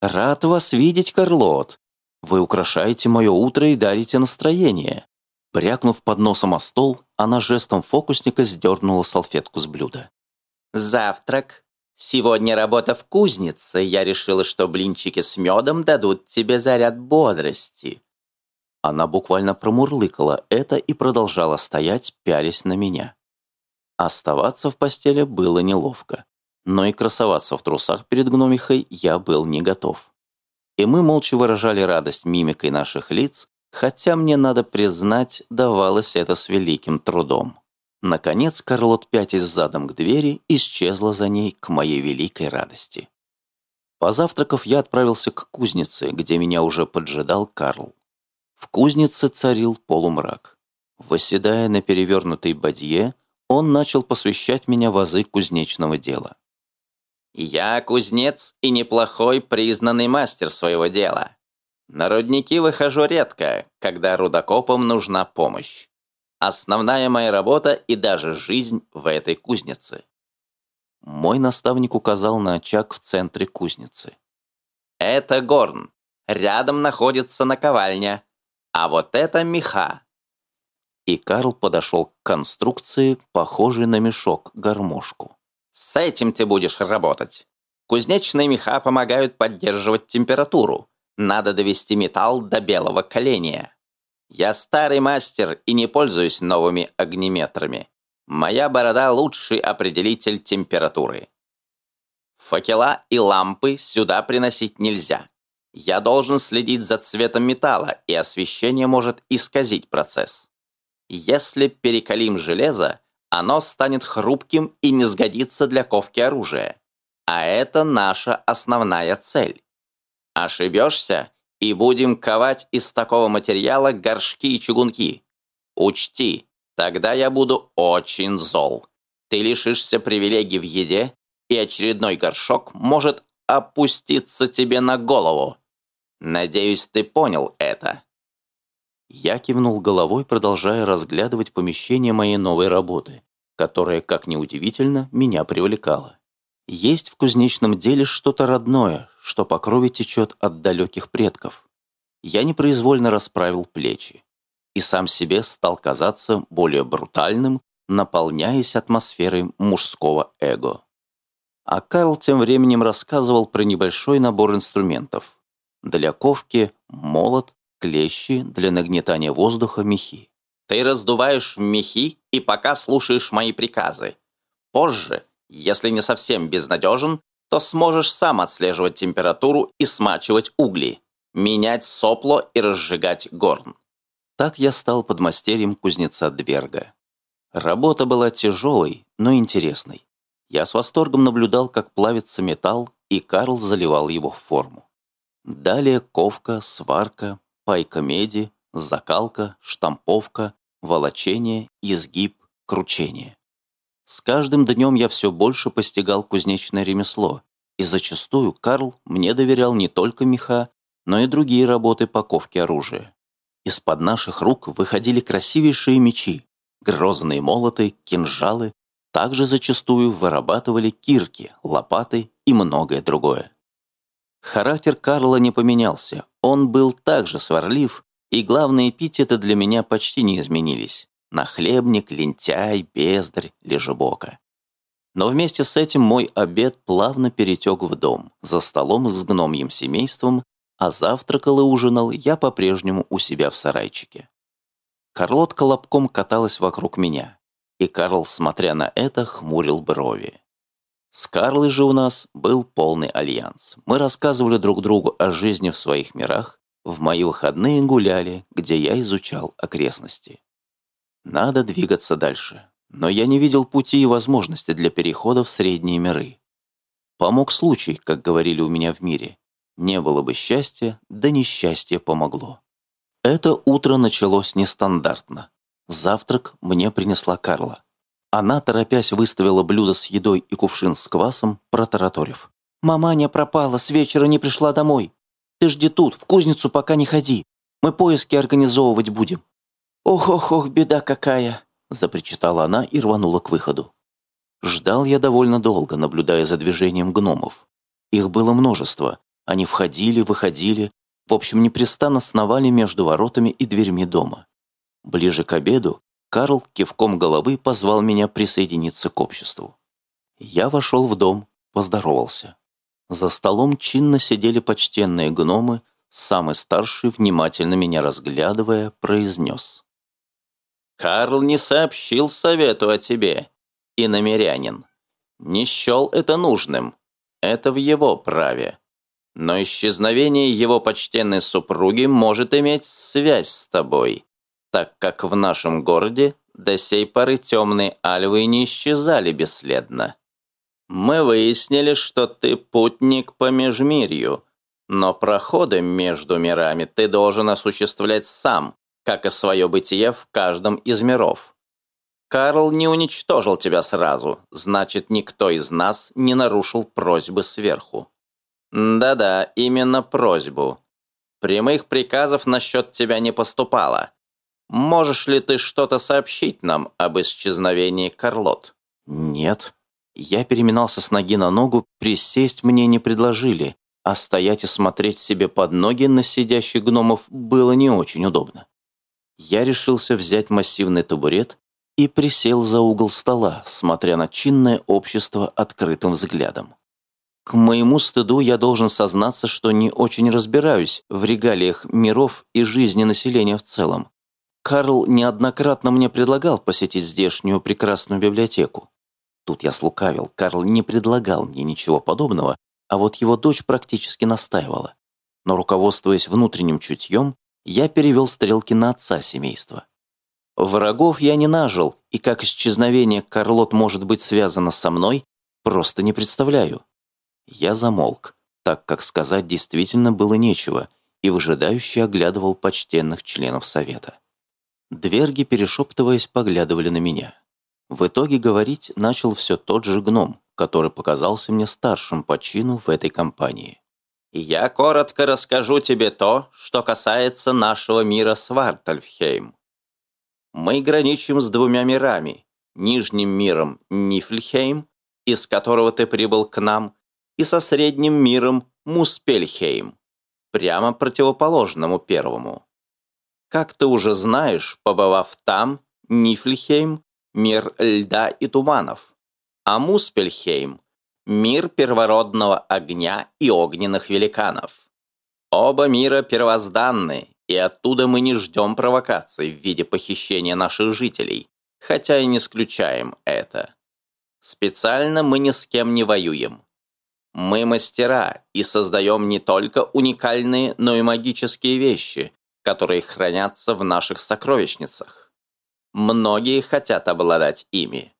Speaker 1: «Рад вас видеть, Карлот. Вы украшаете мое утро и дарите настроение». Брякнув под носом о стол, она жестом фокусника сдернула салфетку с блюда.
Speaker 2: «Завтрак. Сегодня работа в кузнице. Я решила, что блинчики с медом дадут тебе заряд бодрости.
Speaker 1: Она буквально промурлыкала это и продолжала стоять, пялись на меня. Оставаться в постели было неловко, но и красоваться в трусах перед гномихой я был не готов. И мы молча выражали радость мимикой наших лиц, хотя мне, надо признать, давалось это с великим трудом. Наконец Карлот, пятясь задом к двери, исчезла за ней к моей великой радости. Позавтракав, я отправился к кузнице, где меня уже поджидал Карл. В кузнице царил полумрак. Восседая на перевернутой бадье, он начал посвящать меня в азы кузнечного дела.
Speaker 2: «Я кузнец и неплохой признанный мастер своего дела. На рудники выхожу редко, когда рудокопам нужна помощь. Основная моя работа и даже жизнь в этой кузнице».
Speaker 1: Мой наставник указал на очаг в центре кузницы.
Speaker 2: «Это горн. Рядом находится наковальня. А вот это меха.
Speaker 1: И Карл подошел к конструкции, похожей на мешок-гармошку.
Speaker 2: С этим ты будешь работать. Кузнечные меха помогают поддерживать температуру. Надо довести металл до белого коления. Я старый мастер и не пользуюсь новыми огнеметрами. Моя борода – лучший определитель температуры. Факела и лампы сюда приносить нельзя. Я должен следить за цветом металла, и освещение может исказить процесс. Если перекалим железо, оно станет хрупким и не сгодится для ковки оружия. А это наша основная цель. Ошибешься, и будем ковать из такого материала горшки и чугунки. Учти, тогда я буду очень зол. Ты лишишься привилегий в еде, и очередной горшок может опуститься тебе на голову. Надеюсь, ты понял это».
Speaker 1: Я кивнул головой, продолжая разглядывать помещение моей новой работы, которая, как ни удивительно, меня привлекала. Есть в кузнечном деле что-то родное, что по крови течет от далеких предков. Я непроизвольно расправил плечи и сам себе стал казаться более брутальным, наполняясь атмосферой мужского эго. А Карл тем временем рассказывал про небольшой набор инструментов, для ковки молот, клещи, для нагнетания воздуха мехи.
Speaker 2: Ты раздуваешь мехи и пока слушаешь мои приказы. Позже, если не совсем безнадежен, то сможешь сам отслеживать температуру и смачивать угли, менять сопло и разжигать горн.
Speaker 1: Так я стал подмастерьем кузнеца Дверга. Работа была тяжелой, но интересной. Я с восторгом наблюдал, как плавится металл, и Карл заливал его в форму. Далее ковка, сварка, пайка меди, закалка, штамповка, волочение, изгиб, кручение. С каждым днем я все больше постигал кузнечное ремесло, и зачастую Карл мне доверял не только меха, но и другие работы по ковке оружия. Из-под наших рук выходили красивейшие мечи, грозные молоты, кинжалы, также зачастую вырабатывали кирки, лопаты и многое другое. Характер Карла не поменялся, он был также сварлив, и главные эпитеты для меня почти не изменились. Нахлебник, лентяй, бездарь, лежебока. Но вместе с этим мой обед плавно перетек в дом, за столом с гномьим семейством, а завтракал и ужинал я по-прежнему у себя в сарайчике. Карлот колобком каталась вокруг меня, и Карл, смотря на это, хмурил брови. С Карлой же у нас был полный альянс. Мы рассказывали друг другу о жизни в своих мирах, в мои выходные гуляли, где я изучал окрестности. Надо двигаться дальше, но я не видел пути и возможности для перехода в средние миры. Помог случай, как говорили у меня в мире. Не было бы счастья, да несчастье помогло. Это утро началось нестандартно. Завтрак мне принесла Карла. Она, торопясь, выставила блюдо с едой и кувшин с квасом, протараторив. «Маманя пропала, с вечера не пришла домой. Ты жди тут, в кузницу пока не ходи. Мы поиски организовывать будем». «Ох-ох-ох, беда какая!» запричитала она и рванула к выходу. Ждал я довольно долго, наблюдая за движением гномов. Их было множество. Они входили, выходили, в общем, непрестанно сновали между воротами и дверьми дома. Ближе к обеду Карл кивком головы позвал меня присоединиться к обществу. Я вошел в дом, поздоровался. За столом чинно сидели почтенные гномы, самый старший, внимательно меня разглядывая, произнес.
Speaker 2: «Карл не сообщил совету о тебе, и намерянин. Не счел это нужным. Это в его праве. Но исчезновение его почтенной супруги может иметь связь с тобой так как в нашем городе до сей поры темные альвы не исчезали бесследно. Мы выяснили, что ты путник по межмирью, но проходы между мирами ты должен осуществлять сам, как и свое бытие в каждом из миров. Карл не уничтожил тебя сразу, значит, никто из нас не нарушил просьбы сверху. Да-да, именно просьбу. Прямых приказов насчет тебя не поступало. Можешь ли ты что-то сообщить нам об исчезновении Карлот?
Speaker 1: Нет. Я переминался с ноги на ногу, присесть мне не предложили, а стоять и смотреть себе под ноги на сидящих гномов было не очень удобно. Я решился взять массивный табурет и присел за угол стола, смотря на чинное общество открытым взглядом. К моему стыду я должен сознаться, что не очень разбираюсь в регалиях миров и жизни населения в целом, Карл неоднократно мне предлагал посетить здешнюю прекрасную библиотеку. Тут я слукавил, Карл не предлагал мне ничего подобного, а вот его дочь практически настаивала. Но руководствуясь внутренним чутьем, я перевел стрелки на отца семейства. Врагов я не нажил, и как исчезновение Карлот может быть связано со мной, просто не представляю. Я замолк, так как сказать действительно было нечего, и выжидающе оглядывал почтенных членов совета. Дверги, перешептываясь, поглядывали на меня. В итоге говорить начал все тот же гном, который показался мне старшим по чину в этой компании.
Speaker 2: «Я коротко расскажу тебе то, что касается нашего мира Свартальфхейм. Мы граничим с двумя мирами, нижним миром Нифльхейм, из которого ты прибыл к нам, и со средним миром Муспельхейм, прямо противоположному первому. Как ты уже знаешь, побывав там, Нифльхейм – мир льда и туманов, а Муспельхейм – мир первородного огня и огненных великанов. Оба мира первозданны, и оттуда мы не ждем провокаций в виде похищения наших жителей, хотя и не исключаем это. Специально мы ни с кем не воюем. Мы мастера и создаем не только уникальные, но и магические вещи, которые хранятся в наших сокровищницах. Многие хотят обладать ими.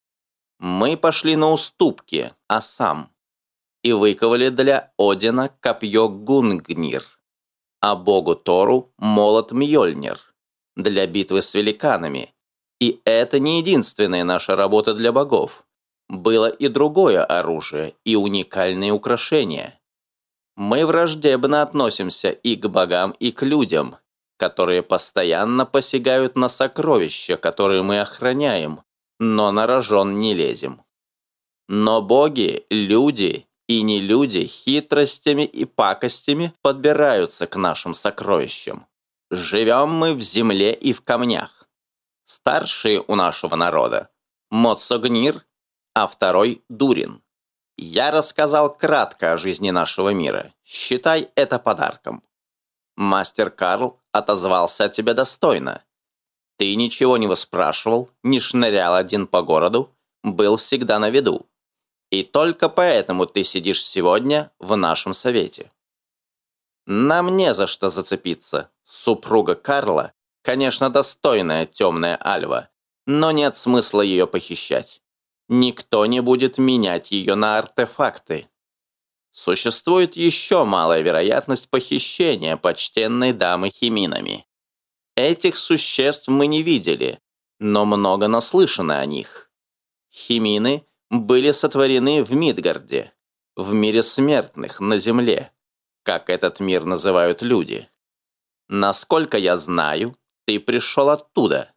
Speaker 2: Мы пошли на уступки, а сам. И выковали для Одина копье Гунгнир, а богу Тору молот Мьёльнир для битвы с великанами. И это не единственная наша работа для богов. Было и другое оружие, и уникальные украшения. Мы враждебно относимся и к богам, и к людям, которые постоянно посягают на сокровища, которые мы охраняем, но на рожон не лезем. Но боги, люди и не люди хитростями и пакостями подбираются к нашим сокровищам. Живем мы в земле и в камнях. Старшие у нашего народа – Моцогнир, а второй – Дурин. Я рассказал кратко о жизни нашего мира. Считай это подарком. Мастер Карл отозвался о тебе достойно. Ты ничего не выспрашивал, не шнырял один по городу, был всегда на виду. И только поэтому ты сидишь сегодня в нашем совете. Нам не за что зацепиться. Супруга Карла, конечно, достойная темная Альва, но нет смысла ее похищать. Никто не будет менять ее на артефакты. Существует еще малая вероятность похищения почтенной дамы химинами. Этих существ мы не видели, но много наслышаны о них. Химины были сотворены в Мидгарде, в мире смертных на Земле, как этот мир называют люди. Насколько я знаю, ты пришел оттуда.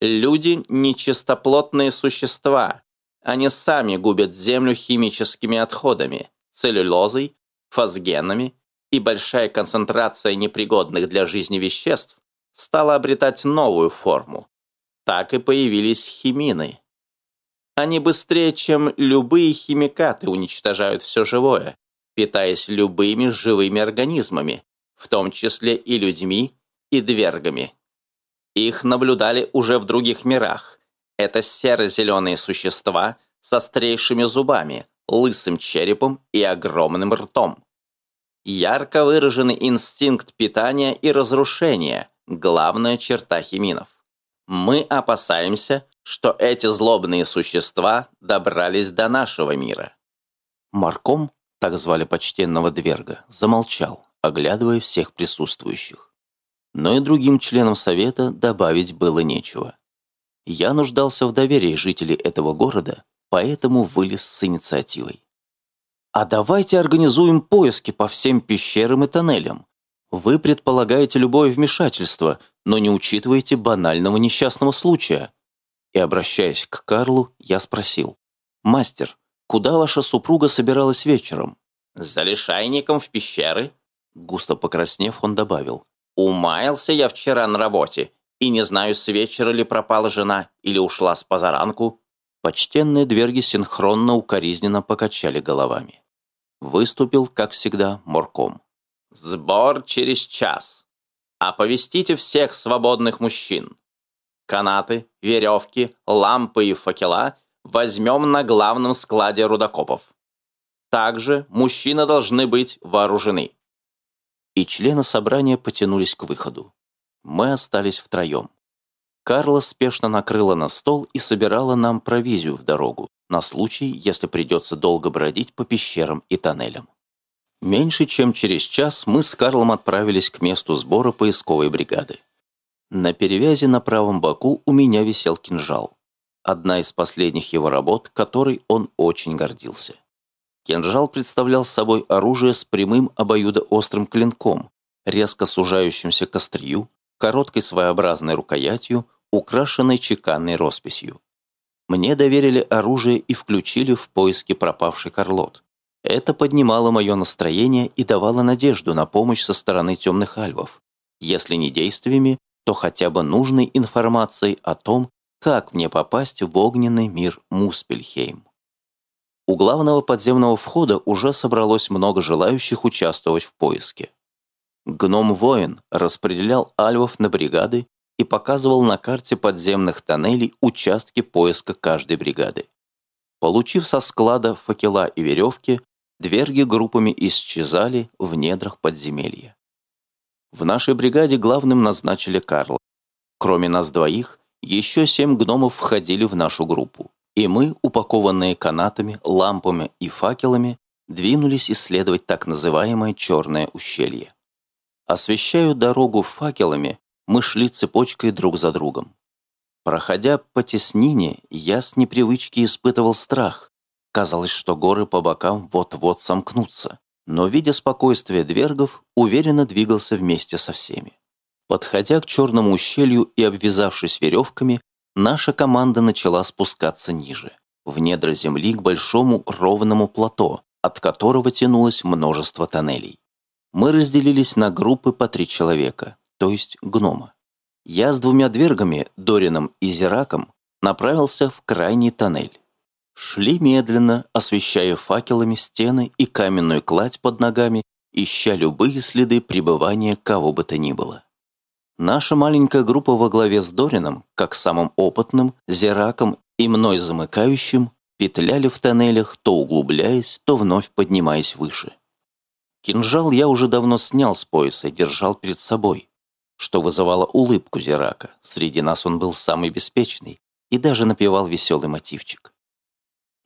Speaker 2: Люди – нечистоплотные существа. Они сами губят Землю химическими отходами, целлюлозой, фосгенами, и большая концентрация непригодных для жизни веществ стала обретать новую форму. Так и появились химины. Они быстрее, чем любые химикаты, уничтожают все живое, питаясь любыми живыми организмами, в том числе и людьми, и двергами. Их наблюдали уже в других мирах. Это серо-зеленые существа с острейшими зубами, лысым черепом и огромным ртом. Ярко выраженный инстинкт питания и разрушения – главная черта химинов. Мы опасаемся, что эти злобные существа добрались до нашего мира.
Speaker 1: Марком, так звали почтенного Дверга, замолчал, оглядывая всех присутствующих. Но и другим членам совета добавить было нечего. Я нуждался в доверии жителей этого города, поэтому вылез с инициативой. А давайте организуем поиски по всем пещерам и тоннелям. Вы предполагаете любое вмешательство, но не учитываете банального несчастного случая. И, обращаясь к Карлу, я спросил. «Мастер, куда ваша супруга собиралась вечером?»
Speaker 2: «За лишайником в пещеры», —
Speaker 1: густо покраснев, он добавил.
Speaker 2: «Умаялся я вчера на работе, и не знаю, с вечера ли пропала жена или ушла с позаранку».
Speaker 1: Почтенные дверги синхронно укоризненно покачали головами. Выступил, как всегда, морком.
Speaker 2: «Сбор через час. Оповестите всех свободных мужчин. Канаты, веревки, лампы и факела возьмем на главном складе рудокопов. Также мужчины должны быть вооружены».
Speaker 1: И члены собрания потянулись к выходу. Мы остались втроем. Карла спешно накрыла на стол и собирала нам провизию в дорогу, на случай, если придется долго бродить по пещерам и тоннелям. Меньше чем через час мы с Карлом отправились к месту сбора поисковой бригады. На перевязи на правом боку у меня висел кинжал. Одна из последних его работ, которой он очень гордился. Кинжал представлял собой оружие с прямым обоюдоострым клинком, резко сужающимся к короткой своеобразной рукоятью, украшенной чеканной росписью. Мне доверили оружие и включили в поиски пропавшей Карлот. Это поднимало мое настроение и давало надежду на помощь со стороны темных альвов. Если не действиями, то хотя бы нужной информацией о том, как мне попасть в огненный мир Муспельхейм. У главного подземного входа уже собралось много желающих участвовать в поиске. Гном-воин распределял альвов на бригады и показывал на карте подземных тоннелей участки поиска каждой бригады. Получив со склада факела и веревки, дверги группами исчезали в недрах подземелья. В нашей бригаде главным назначили Карла. Кроме нас двоих, еще семь гномов входили в нашу группу, и мы, упакованные канатами, лампами и факелами, двинулись исследовать так называемое «черное ущелье». Освещаю дорогу факелами, мы шли цепочкой друг за другом. Проходя по теснине, я с непривычки испытывал страх. Казалось, что горы по бокам вот-вот сомкнутся. Но, видя спокойствие двергов, уверенно двигался вместе со всеми. Подходя к черному ущелью и обвязавшись веревками, наша команда начала спускаться ниже. в недра земли к большому ровному плато, от которого тянулось множество тоннелей. Мы разделились на группы по три человека, то есть гнома. Я с двумя двергами, Дорином и Зераком, направился в крайний тоннель. Шли медленно, освещая факелами стены и каменную кладь под ногами, ища любые следы пребывания кого бы то ни было. Наша маленькая группа во главе с Дорином, как самым опытным, Зераком и мной замыкающим, петляли в тоннелях, то углубляясь, то вновь поднимаясь выше. Кинжал я уже давно снял с пояса и держал перед собой, что вызывало улыбку Зерака. Среди нас он был самый беспечный и даже напевал веселый мотивчик.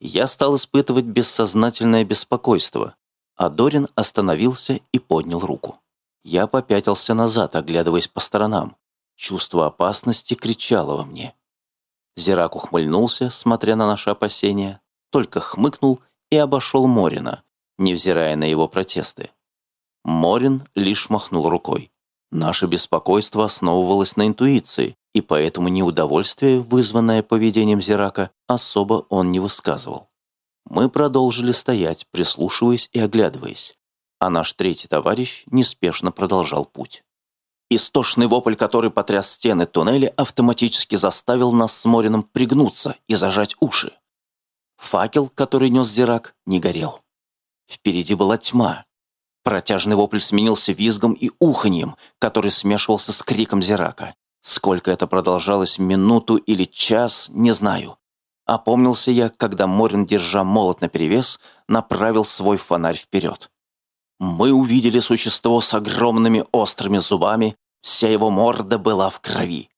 Speaker 1: Я стал испытывать бессознательное беспокойство, а Дорин остановился и поднял руку. Я попятился назад, оглядываясь по сторонам. Чувство опасности кричало во мне. Зирак ухмыльнулся, смотря на наши опасения, только хмыкнул и обошел Морина, невзирая на его протесты. Морин лишь махнул рукой. Наше беспокойство основывалось на интуиции, и поэтому неудовольствие, вызванное поведением Зирака, особо он не высказывал. Мы продолжили стоять, прислушиваясь и оглядываясь а наш третий товарищ неспешно продолжал путь. Истошный вопль, который потряс стены туннеля, автоматически заставил нас с Морином пригнуться и зажать уши. Факел, который нес Зирак, не горел. Впереди была тьма. Протяжный вопль сменился визгом и уханьем, который смешивался с криком Зирака. Сколько это продолжалось, минуту или час, не знаю. Опомнился я, когда Морин, держа молот наперевес, направил свой фонарь вперед. Мы увидели существо с огромными острыми зубами, вся его морда была в крови.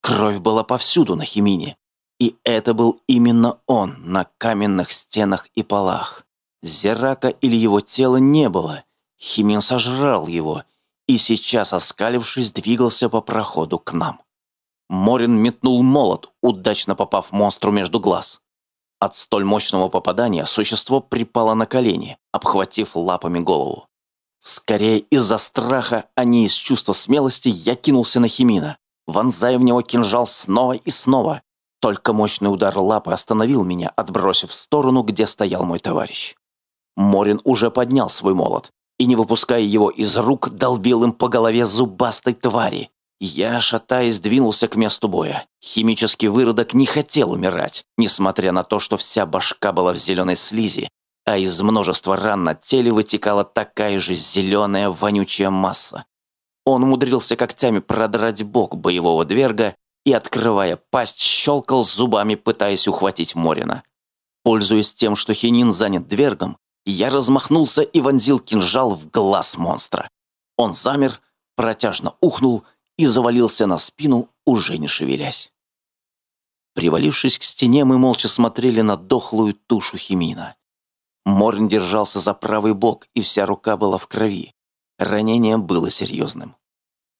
Speaker 1: Кровь была повсюду на Химине, и это был именно он на каменных стенах и полах. Зерака или его тела не было, Химин сожрал его, и сейчас, оскалившись, двигался по проходу к нам. Морин метнул молот, удачно попав монстру между глаз. От столь мощного попадания существо припало на колени, обхватив лапами голову. Скорее из-за страха, а не из чувства смелости, я кинулся на Химина, вонзая в него кинжал снова и снова. Только мощный удар лапы остановил меня, отбросив в сторону, где стоял мой товарищ. Морин уже поднял свой молот и, не выпуская его из рук, долбил им по голове зубастой твари. Я, шатаясь, двинулся к месту боя. Химический выродок не хотел умирать, несмотря на то, что вся башка была в зеленой слизи, а из множества ран на теле вытекала такая же зеленая вонючая масса. Он умудрился когтями продрать бок боевого дверга и, открывая пасть, щелкал зубами, пытаясь ухватить Морина. Пользуясь тем, что Хинин занят двергом, я размахнулся и вонзил кинжал в глаз монстра. Он замер, протяжно ухнул и завалился на спину, уже не шевелясь. Привалившись к стене, мы молча смотрели на дохлую тушу Химина. Морн держался за правый бок, и вся рука была в крови. Ранение было серьезным.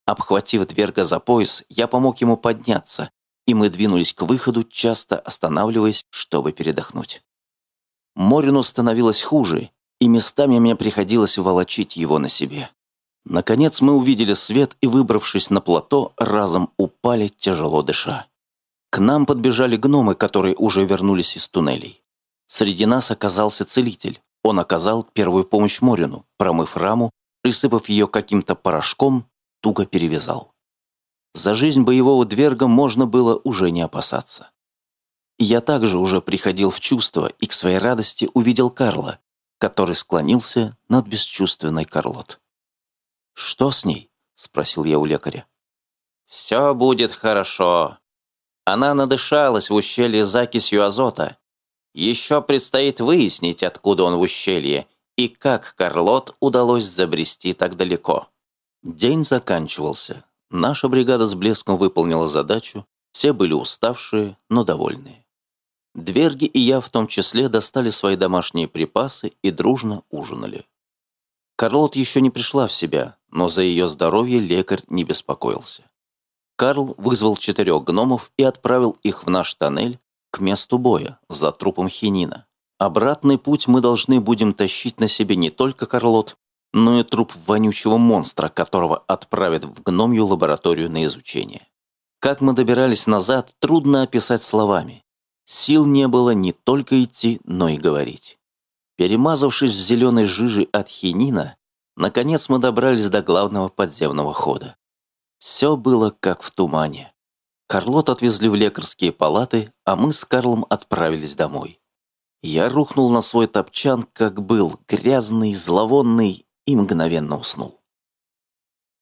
Speaker 1: Обхватив Дверга за пояс, я помог ему подняться, и мы двинулись к выходу, часто останавливаясь, чтобы передохнуть. Морину становилось хуже, и местами мне приходилось волочить его на себе. Наконец мы увидели свет и, выбравшись на плато, разом упали, тяжело дыша. К нам подбежали гномы, которые уже вернулись из туннелей. Среди нас оказался целитель. Он оказал первую помощь Морину, промыв раму, присыпав ее каким-то порошком, туго перевязал. За жизнь боевого дверга можно было уже не опасаться. Я также уже приходил в чувство и к своей радости увидел Карла, который склонился над бесчувственной Карлот. «Что с ней?» — спросил я у лекаря.
Speaker 2: «Все будет хорошо. Она надышалась в ущелье закисью азота. Еще предстоит выяснить, откуда он в ущелье и как Карлот удалось забрести так далеко».
Speaker 1: День заканчивался. Наша бригада с блеском выполнила задачу, все были уставшие, но довольные. Дверги и я в том числе достали свои домашние припасы и дружно ужинали. Карлот еще не пришла в себя, но за ее здоровье лекарь не беспокоился. Карл вызвал четырех гномов и отправил их в наш тоннель к месту боя за трупом Хинина. Обратный путь мы должны будем тащить на себе не только Карлот, но и труп вонючего монстра, которого отправят в гномью лабораторию на изучение. Как мы добирались назад, трудно описать словами. Сил не было не только идти, но и говорить. Перемазавшись в зеленой жиже от хинина, наконец мы добрались до главного подземного хода. Все было как в тумане. Карлот отвезли в лекарские палаты, а мы с Карлом отправились домой. Я рухнул на свой топчан, как был, грязный, зловонный, и мгновенно уснул.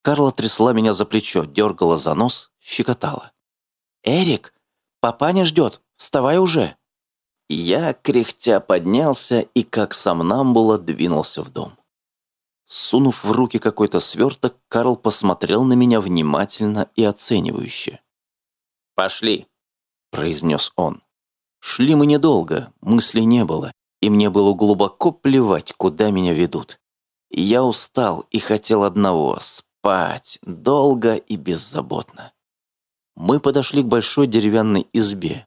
Speaker 1: Карла трясла меня за плечо, дергала за нос, щекотала. «Эрик, папаня ждет, вставай уже!» Я, кряхтя, поднялся и, как сомнамбула, двинулся в дом. Сунув в руки какой-то сверток, Карл посмотрел на меня внимательно и оценивающе.
Speaker 2: «Пошли», —
Speaker 1: произнес он. Шли мы недолго, мыслей не было, и мне было глубоко плевать, куда меня ведут. Я устал и хотел одного — спать, долго и беззаботно. Мы подошли к большой деревянной избе,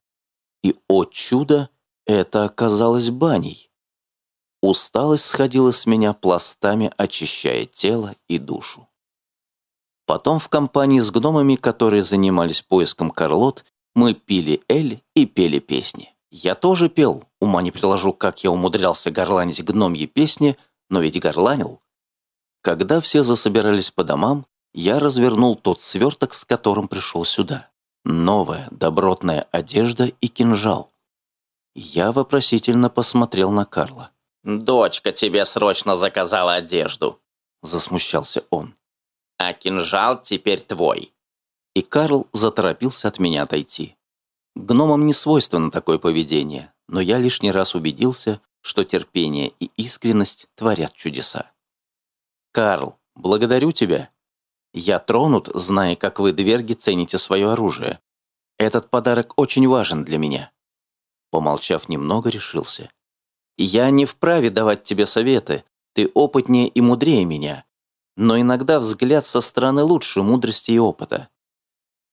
Speaker 1: и, о чудо, это оказалось баней. Усталость сходила с меня пластами, очищая тело и душу. Потом в компании с гномами, которые занимались поиском Карлот, мы пили эль и пели песни. Я тоже пел, ума не приложу, как я умудрялся горланить гномьи песни, но ведь горланил. Когда все засобирались по домам, я развернул тот сверток, с которым пришел сюда. Новая добротная одежда и кинжал. Я вопросительно посмотрел на Карла.
Speaker 2: «Дочка тебе срочно заказала одежду», —
Speaker 1: засмущался он.
Speaker 2: «А кинжал теперь твой».
Speaker 1: И Карл заторопился от меня отойти. Гномам не свойственно такое поведение, но я лишний раз убедился, что терпение и искренность творят чудеса. «Карл, благодарю тебя. Я тронут, зная, как вы, дверги, цените свое оружие. Этот подарок очень важен для меня». Помолчав немного, решился. Я не вправе давать тебе советы, ты опытнее и мудрее меня. Но иногда взгляд со стороны лучше мудрости и опыта.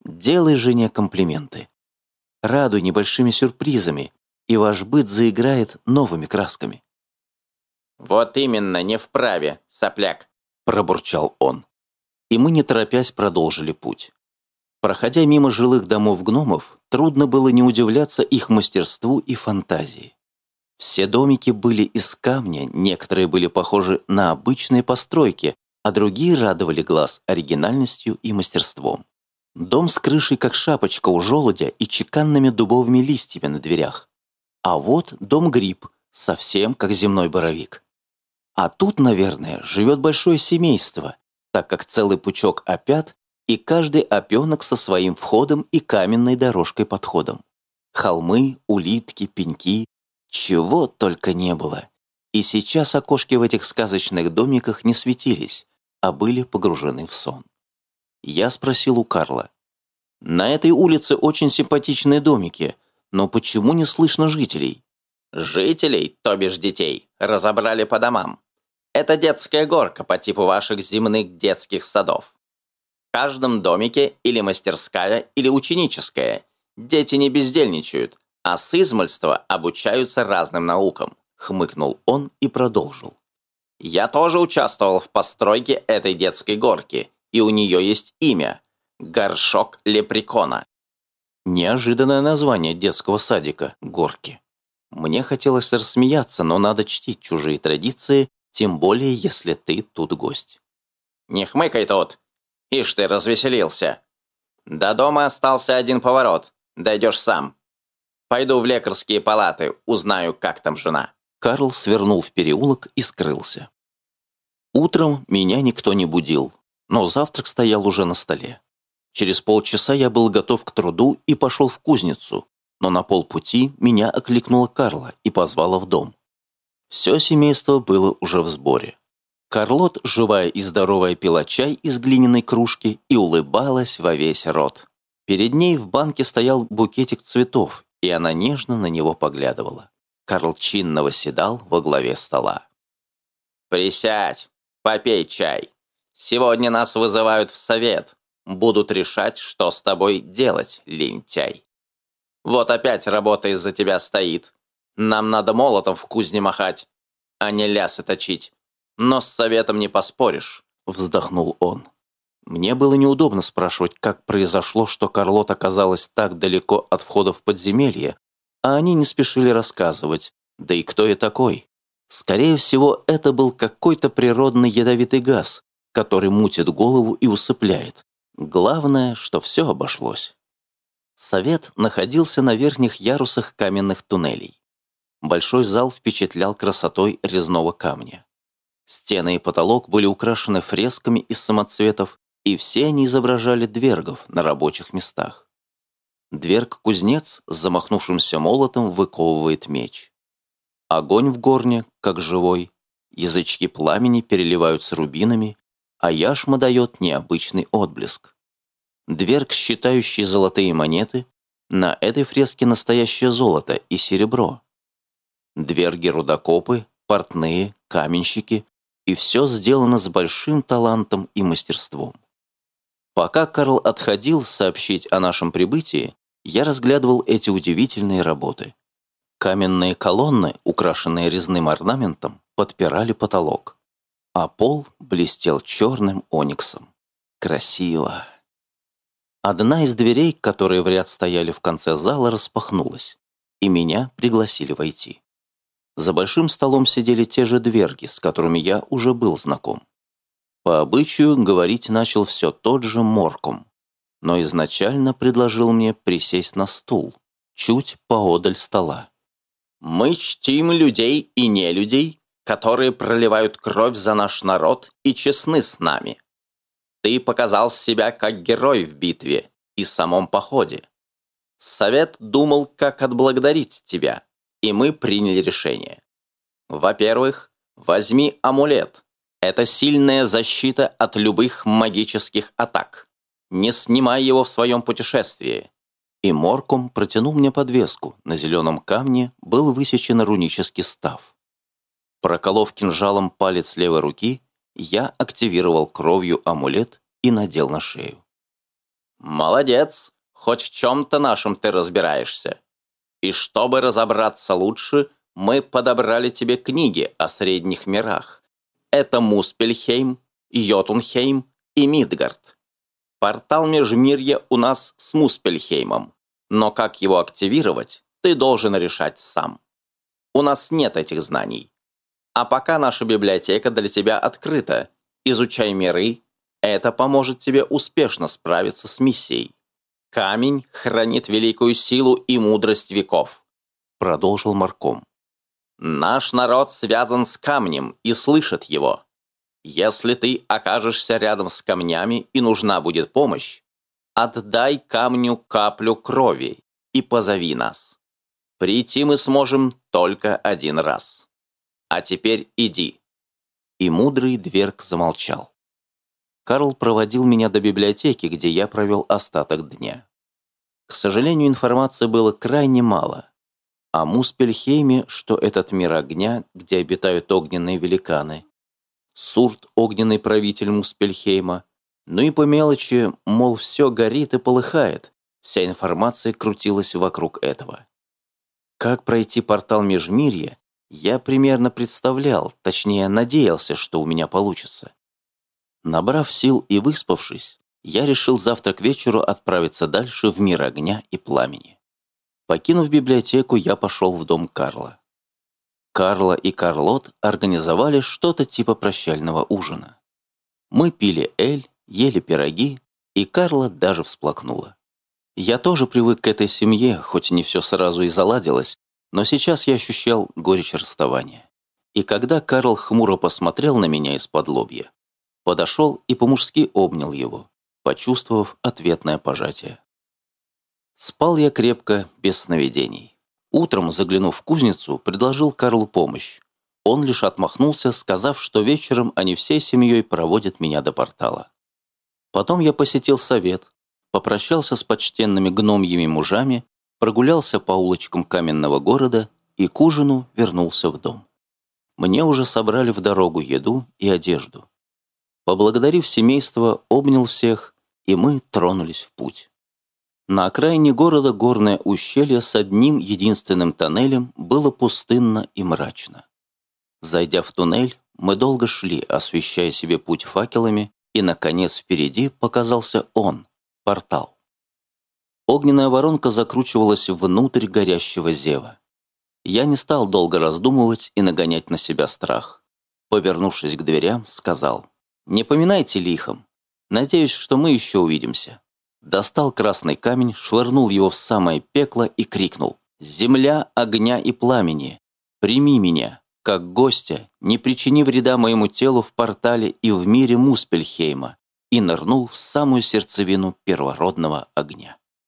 Speaker 1: Делай жене комплименты. Радуй небольшими сюрпризами, и ваш быт заиграет новыми красками.
Speaker 2: «Вот именно, не вправе, сопляк», —
Speaker 1: пробурчал он. И мы, не торопясь, продолжили путь. Проходя мимо жилых домов гномов, трудно было не удивляться их мастерству и фантазии. Все домики были из камня, некоторые были похожи на обычные постройки, а другие радовали глаз оригинальностью и мастерством. Дом с крышей, как шапочка у желудя и чеканными дубовыми листьями на дверях. А вот дом-гриб, совсем как земной боровик. А тут, наверное, живет большое семейство, так как целый пучок опят и каждый опенок со своим входом и каменной дорожкой подходом. Холмы, улитки, пеньки, чего только не было. И сейчас окошки в этих сказочных домиках не светились, а были погружены в сон. Я спросил у Карла. «На этой улице очень симпатичные домики, но почему не слышно жителей?»
Speaker 2: «Жителей, то бишь детей, разобрали по домам. Это детская горка по типу ваших земных детских садов. В каждом домике или мастерская, или ученическая. Дети не бездельничают, а с измольства обучаются разным наукам», — хмыкнул он и продолжил. «Я тоже участвовал в постройке этой детской горки, и у нее есть имя — Горшок Лепрекона».
Speaker 1: Неожиданное название детского садика — горки. Мне хотелось рассмеяться, но надо чтить чужие традиции, тем более, если ты тут гость.
Speaker 2: «Не хмыкай тут! Ишь ты, развеселился! До дома остался один поворот, дойдешь сам!» Пойду в лекарские палаты, узнаю, как там жена».
Speaker 1: Карл свернул в переулок и скрылся. Утром меня никто не будил, но завтрак стоял уже на столе. Через полчаса я был готов к труду и пошел в кузницу, но на полпути меня окликнула Карла и позвала в дом. Все семейство было уже в сборе. Карлот, живая и здоровая, пила чай из глиняной кружки и улыбалась во весь рот. Перед ней в банке стоял букетик цветов, и она нежно на него поглядывала. Карл чинно восседал во главе стола.
Speaker 2: «Присядь, попей чай. Сегодня нас вызывают в совет. Будут решать, что с тобой делать, лентяй. Вот опять работа из-за тебя стоит. Нам надо молотом в кузне махать, а не лясы точить. Но с советом не поспоришь», —
Speaker 1: вздохнул он. Мне было неудобно спрашивать, как произошло, что Карлот оказалась так далеко от входа в подземелье, а они не спешили рассказывать, да и кто я такой. Скорее всего, это был какой-то природный ядовитый газ, который мутит голову и усыпляет. Главное, что все обошлось. Совет находился на верхних ярусах каменных туннелей. Большой зал впечатлял красотой резного камня. Стены и потолок были украшены фресками из самоцветов, и все они изображали двергов на рабочих местах. Дверг-кузнец с замахнувшимся молотом выковывает меч. Огонь в горне, как живой, язычки пламени переливаются рубинами, а яшма дает необычный отблеск. Дверг, считающий золотые монеты, на этой фреске настоящее золото и серебро. Дверги-рудокопы, портные, каменщики, и все сделано с большим талантом и мастерством. Пока Карл отходил сообщить о нашем прибытии, я разглядывал эти удивительные работы. Каменные колонны, украшенные резным орнаментом, подпирали потолок а пол блестел черным ониксом. Красиво. Одна из дверей, которые в ряд стояли в конце зала, распахнулась, и меня пригласили войти. За большим столом сидели те же дверги, с которыми я уже был знаком. По обычаю говорить начал все тот же Морком, но изначально предложил мне присесть на стул, чуть поодаль стола. «Мы чтим людей и не людей, которые проливают кровь за наш народ и честны с нами. Ты показал себя как герой в битве и самом походе. Совет думал, как отблагодарить тебя, и мы приняли решение. Во-первых, возьми амулет. Это сильная защита от любых магических атак. Не снимай его в своем путешествии. И Морком протянул мне подвеску. На зеленом камне был высечен рунический став. Проколов кинжалом палец левой руки, я активировал кровью амулет и надел на шею. «Молодец! Хоть в чем-то нашем ты разбираешься. И чтобы разобраться лучше, мы подобрали тебе книги о средних мирах. Это Муспельхейм, Йотунхейм и Мидгард. Портал Межмирья у нас с Муспельхеймом, но как его активировать, ты должен решать сам. У нас нет этих знаний. А пока наша библиотека для тебя открыта. Изучай миры. Это поможет тебе успешно справиться с миссией. Камень хранит великую силу и мудрость веков. Продолжил Марком. Наш народ связан с камнем и слышит его. Если ты окажешься рядом с камнями и нужна будет помощь, отдай камню каплю крови и позови нас. Прийти мы сможем только один раз. А теперь иди». И мудрый Дверг замолчал. Карл проводил меня до библиотеки, где я провел остаток дня. К сожалению, информации было крайне мало. О Муспельхейме, что этот мир огня, где обитают огненные великаны. Сурт — огненный правитель Муспельхейма. Ну и по мелочи, мол, все горит и полыхает. Вся информация крутилась вокруг этого. Как пройти портал Межмирья, я примерно представлял, точнее надеялся, что у меня получится. Набрав сил и выспавшись, я решил завтра к вечеру отправиться дальше в мир огня и пламени. Покинув библиотеку, я пошел в дом Карла. Карла и Карлот организовали что-то типа прощального ужина. Мы пили эль, ели пироги, и Карла даже всплакнула. Я тоже привык к этой семье, хоть не все сразу и заладилось, но сейчас я ощущал горечь расставания. И когда Карл хмуро посмотрел на меня из-под лобья, подошел и по-мужски обнял его, почувствовав ответное пожатие. Спал я крепко, без сновидений. Утром, заглянув в кузницу, предложил Карлу помощь. Он лишь отмахнулся, сказав, что вечером они всей семьей проводят меня до портала. Потом я посетил совет, попрощался с почтенными гномьими мужами прогулялся по улочкам каменного города и к ужину вернулся в дом. Мне уже собрали в дорогу еду и одежду. Поблагодарив семейство, обнял всех, и мы тронулись в путь. На окраине города горное ущелье с одним единственным тоннелем было пустынно и мрачно. Зайдя в туннель, мы долго шли, освещая себе путь факелами, и, наконец, впереди показался он, портал. Огненная воронка закручивалась внутрь горящего зева. Я не стал долго раздумывать и нагонять на себя страх. Повернувшись к дверям, сказал, «Не поминайте лихом. Надеюсь, что мы еще увидимся». Достал красный камень, швырнул его в самое пекло и крикнул, «Земля огня и пламени! Прими меня, как гостя, не причини вреда моему телу в портале и в мире Муспельхейма!» и нырнул в самую сердцевину первородного огня.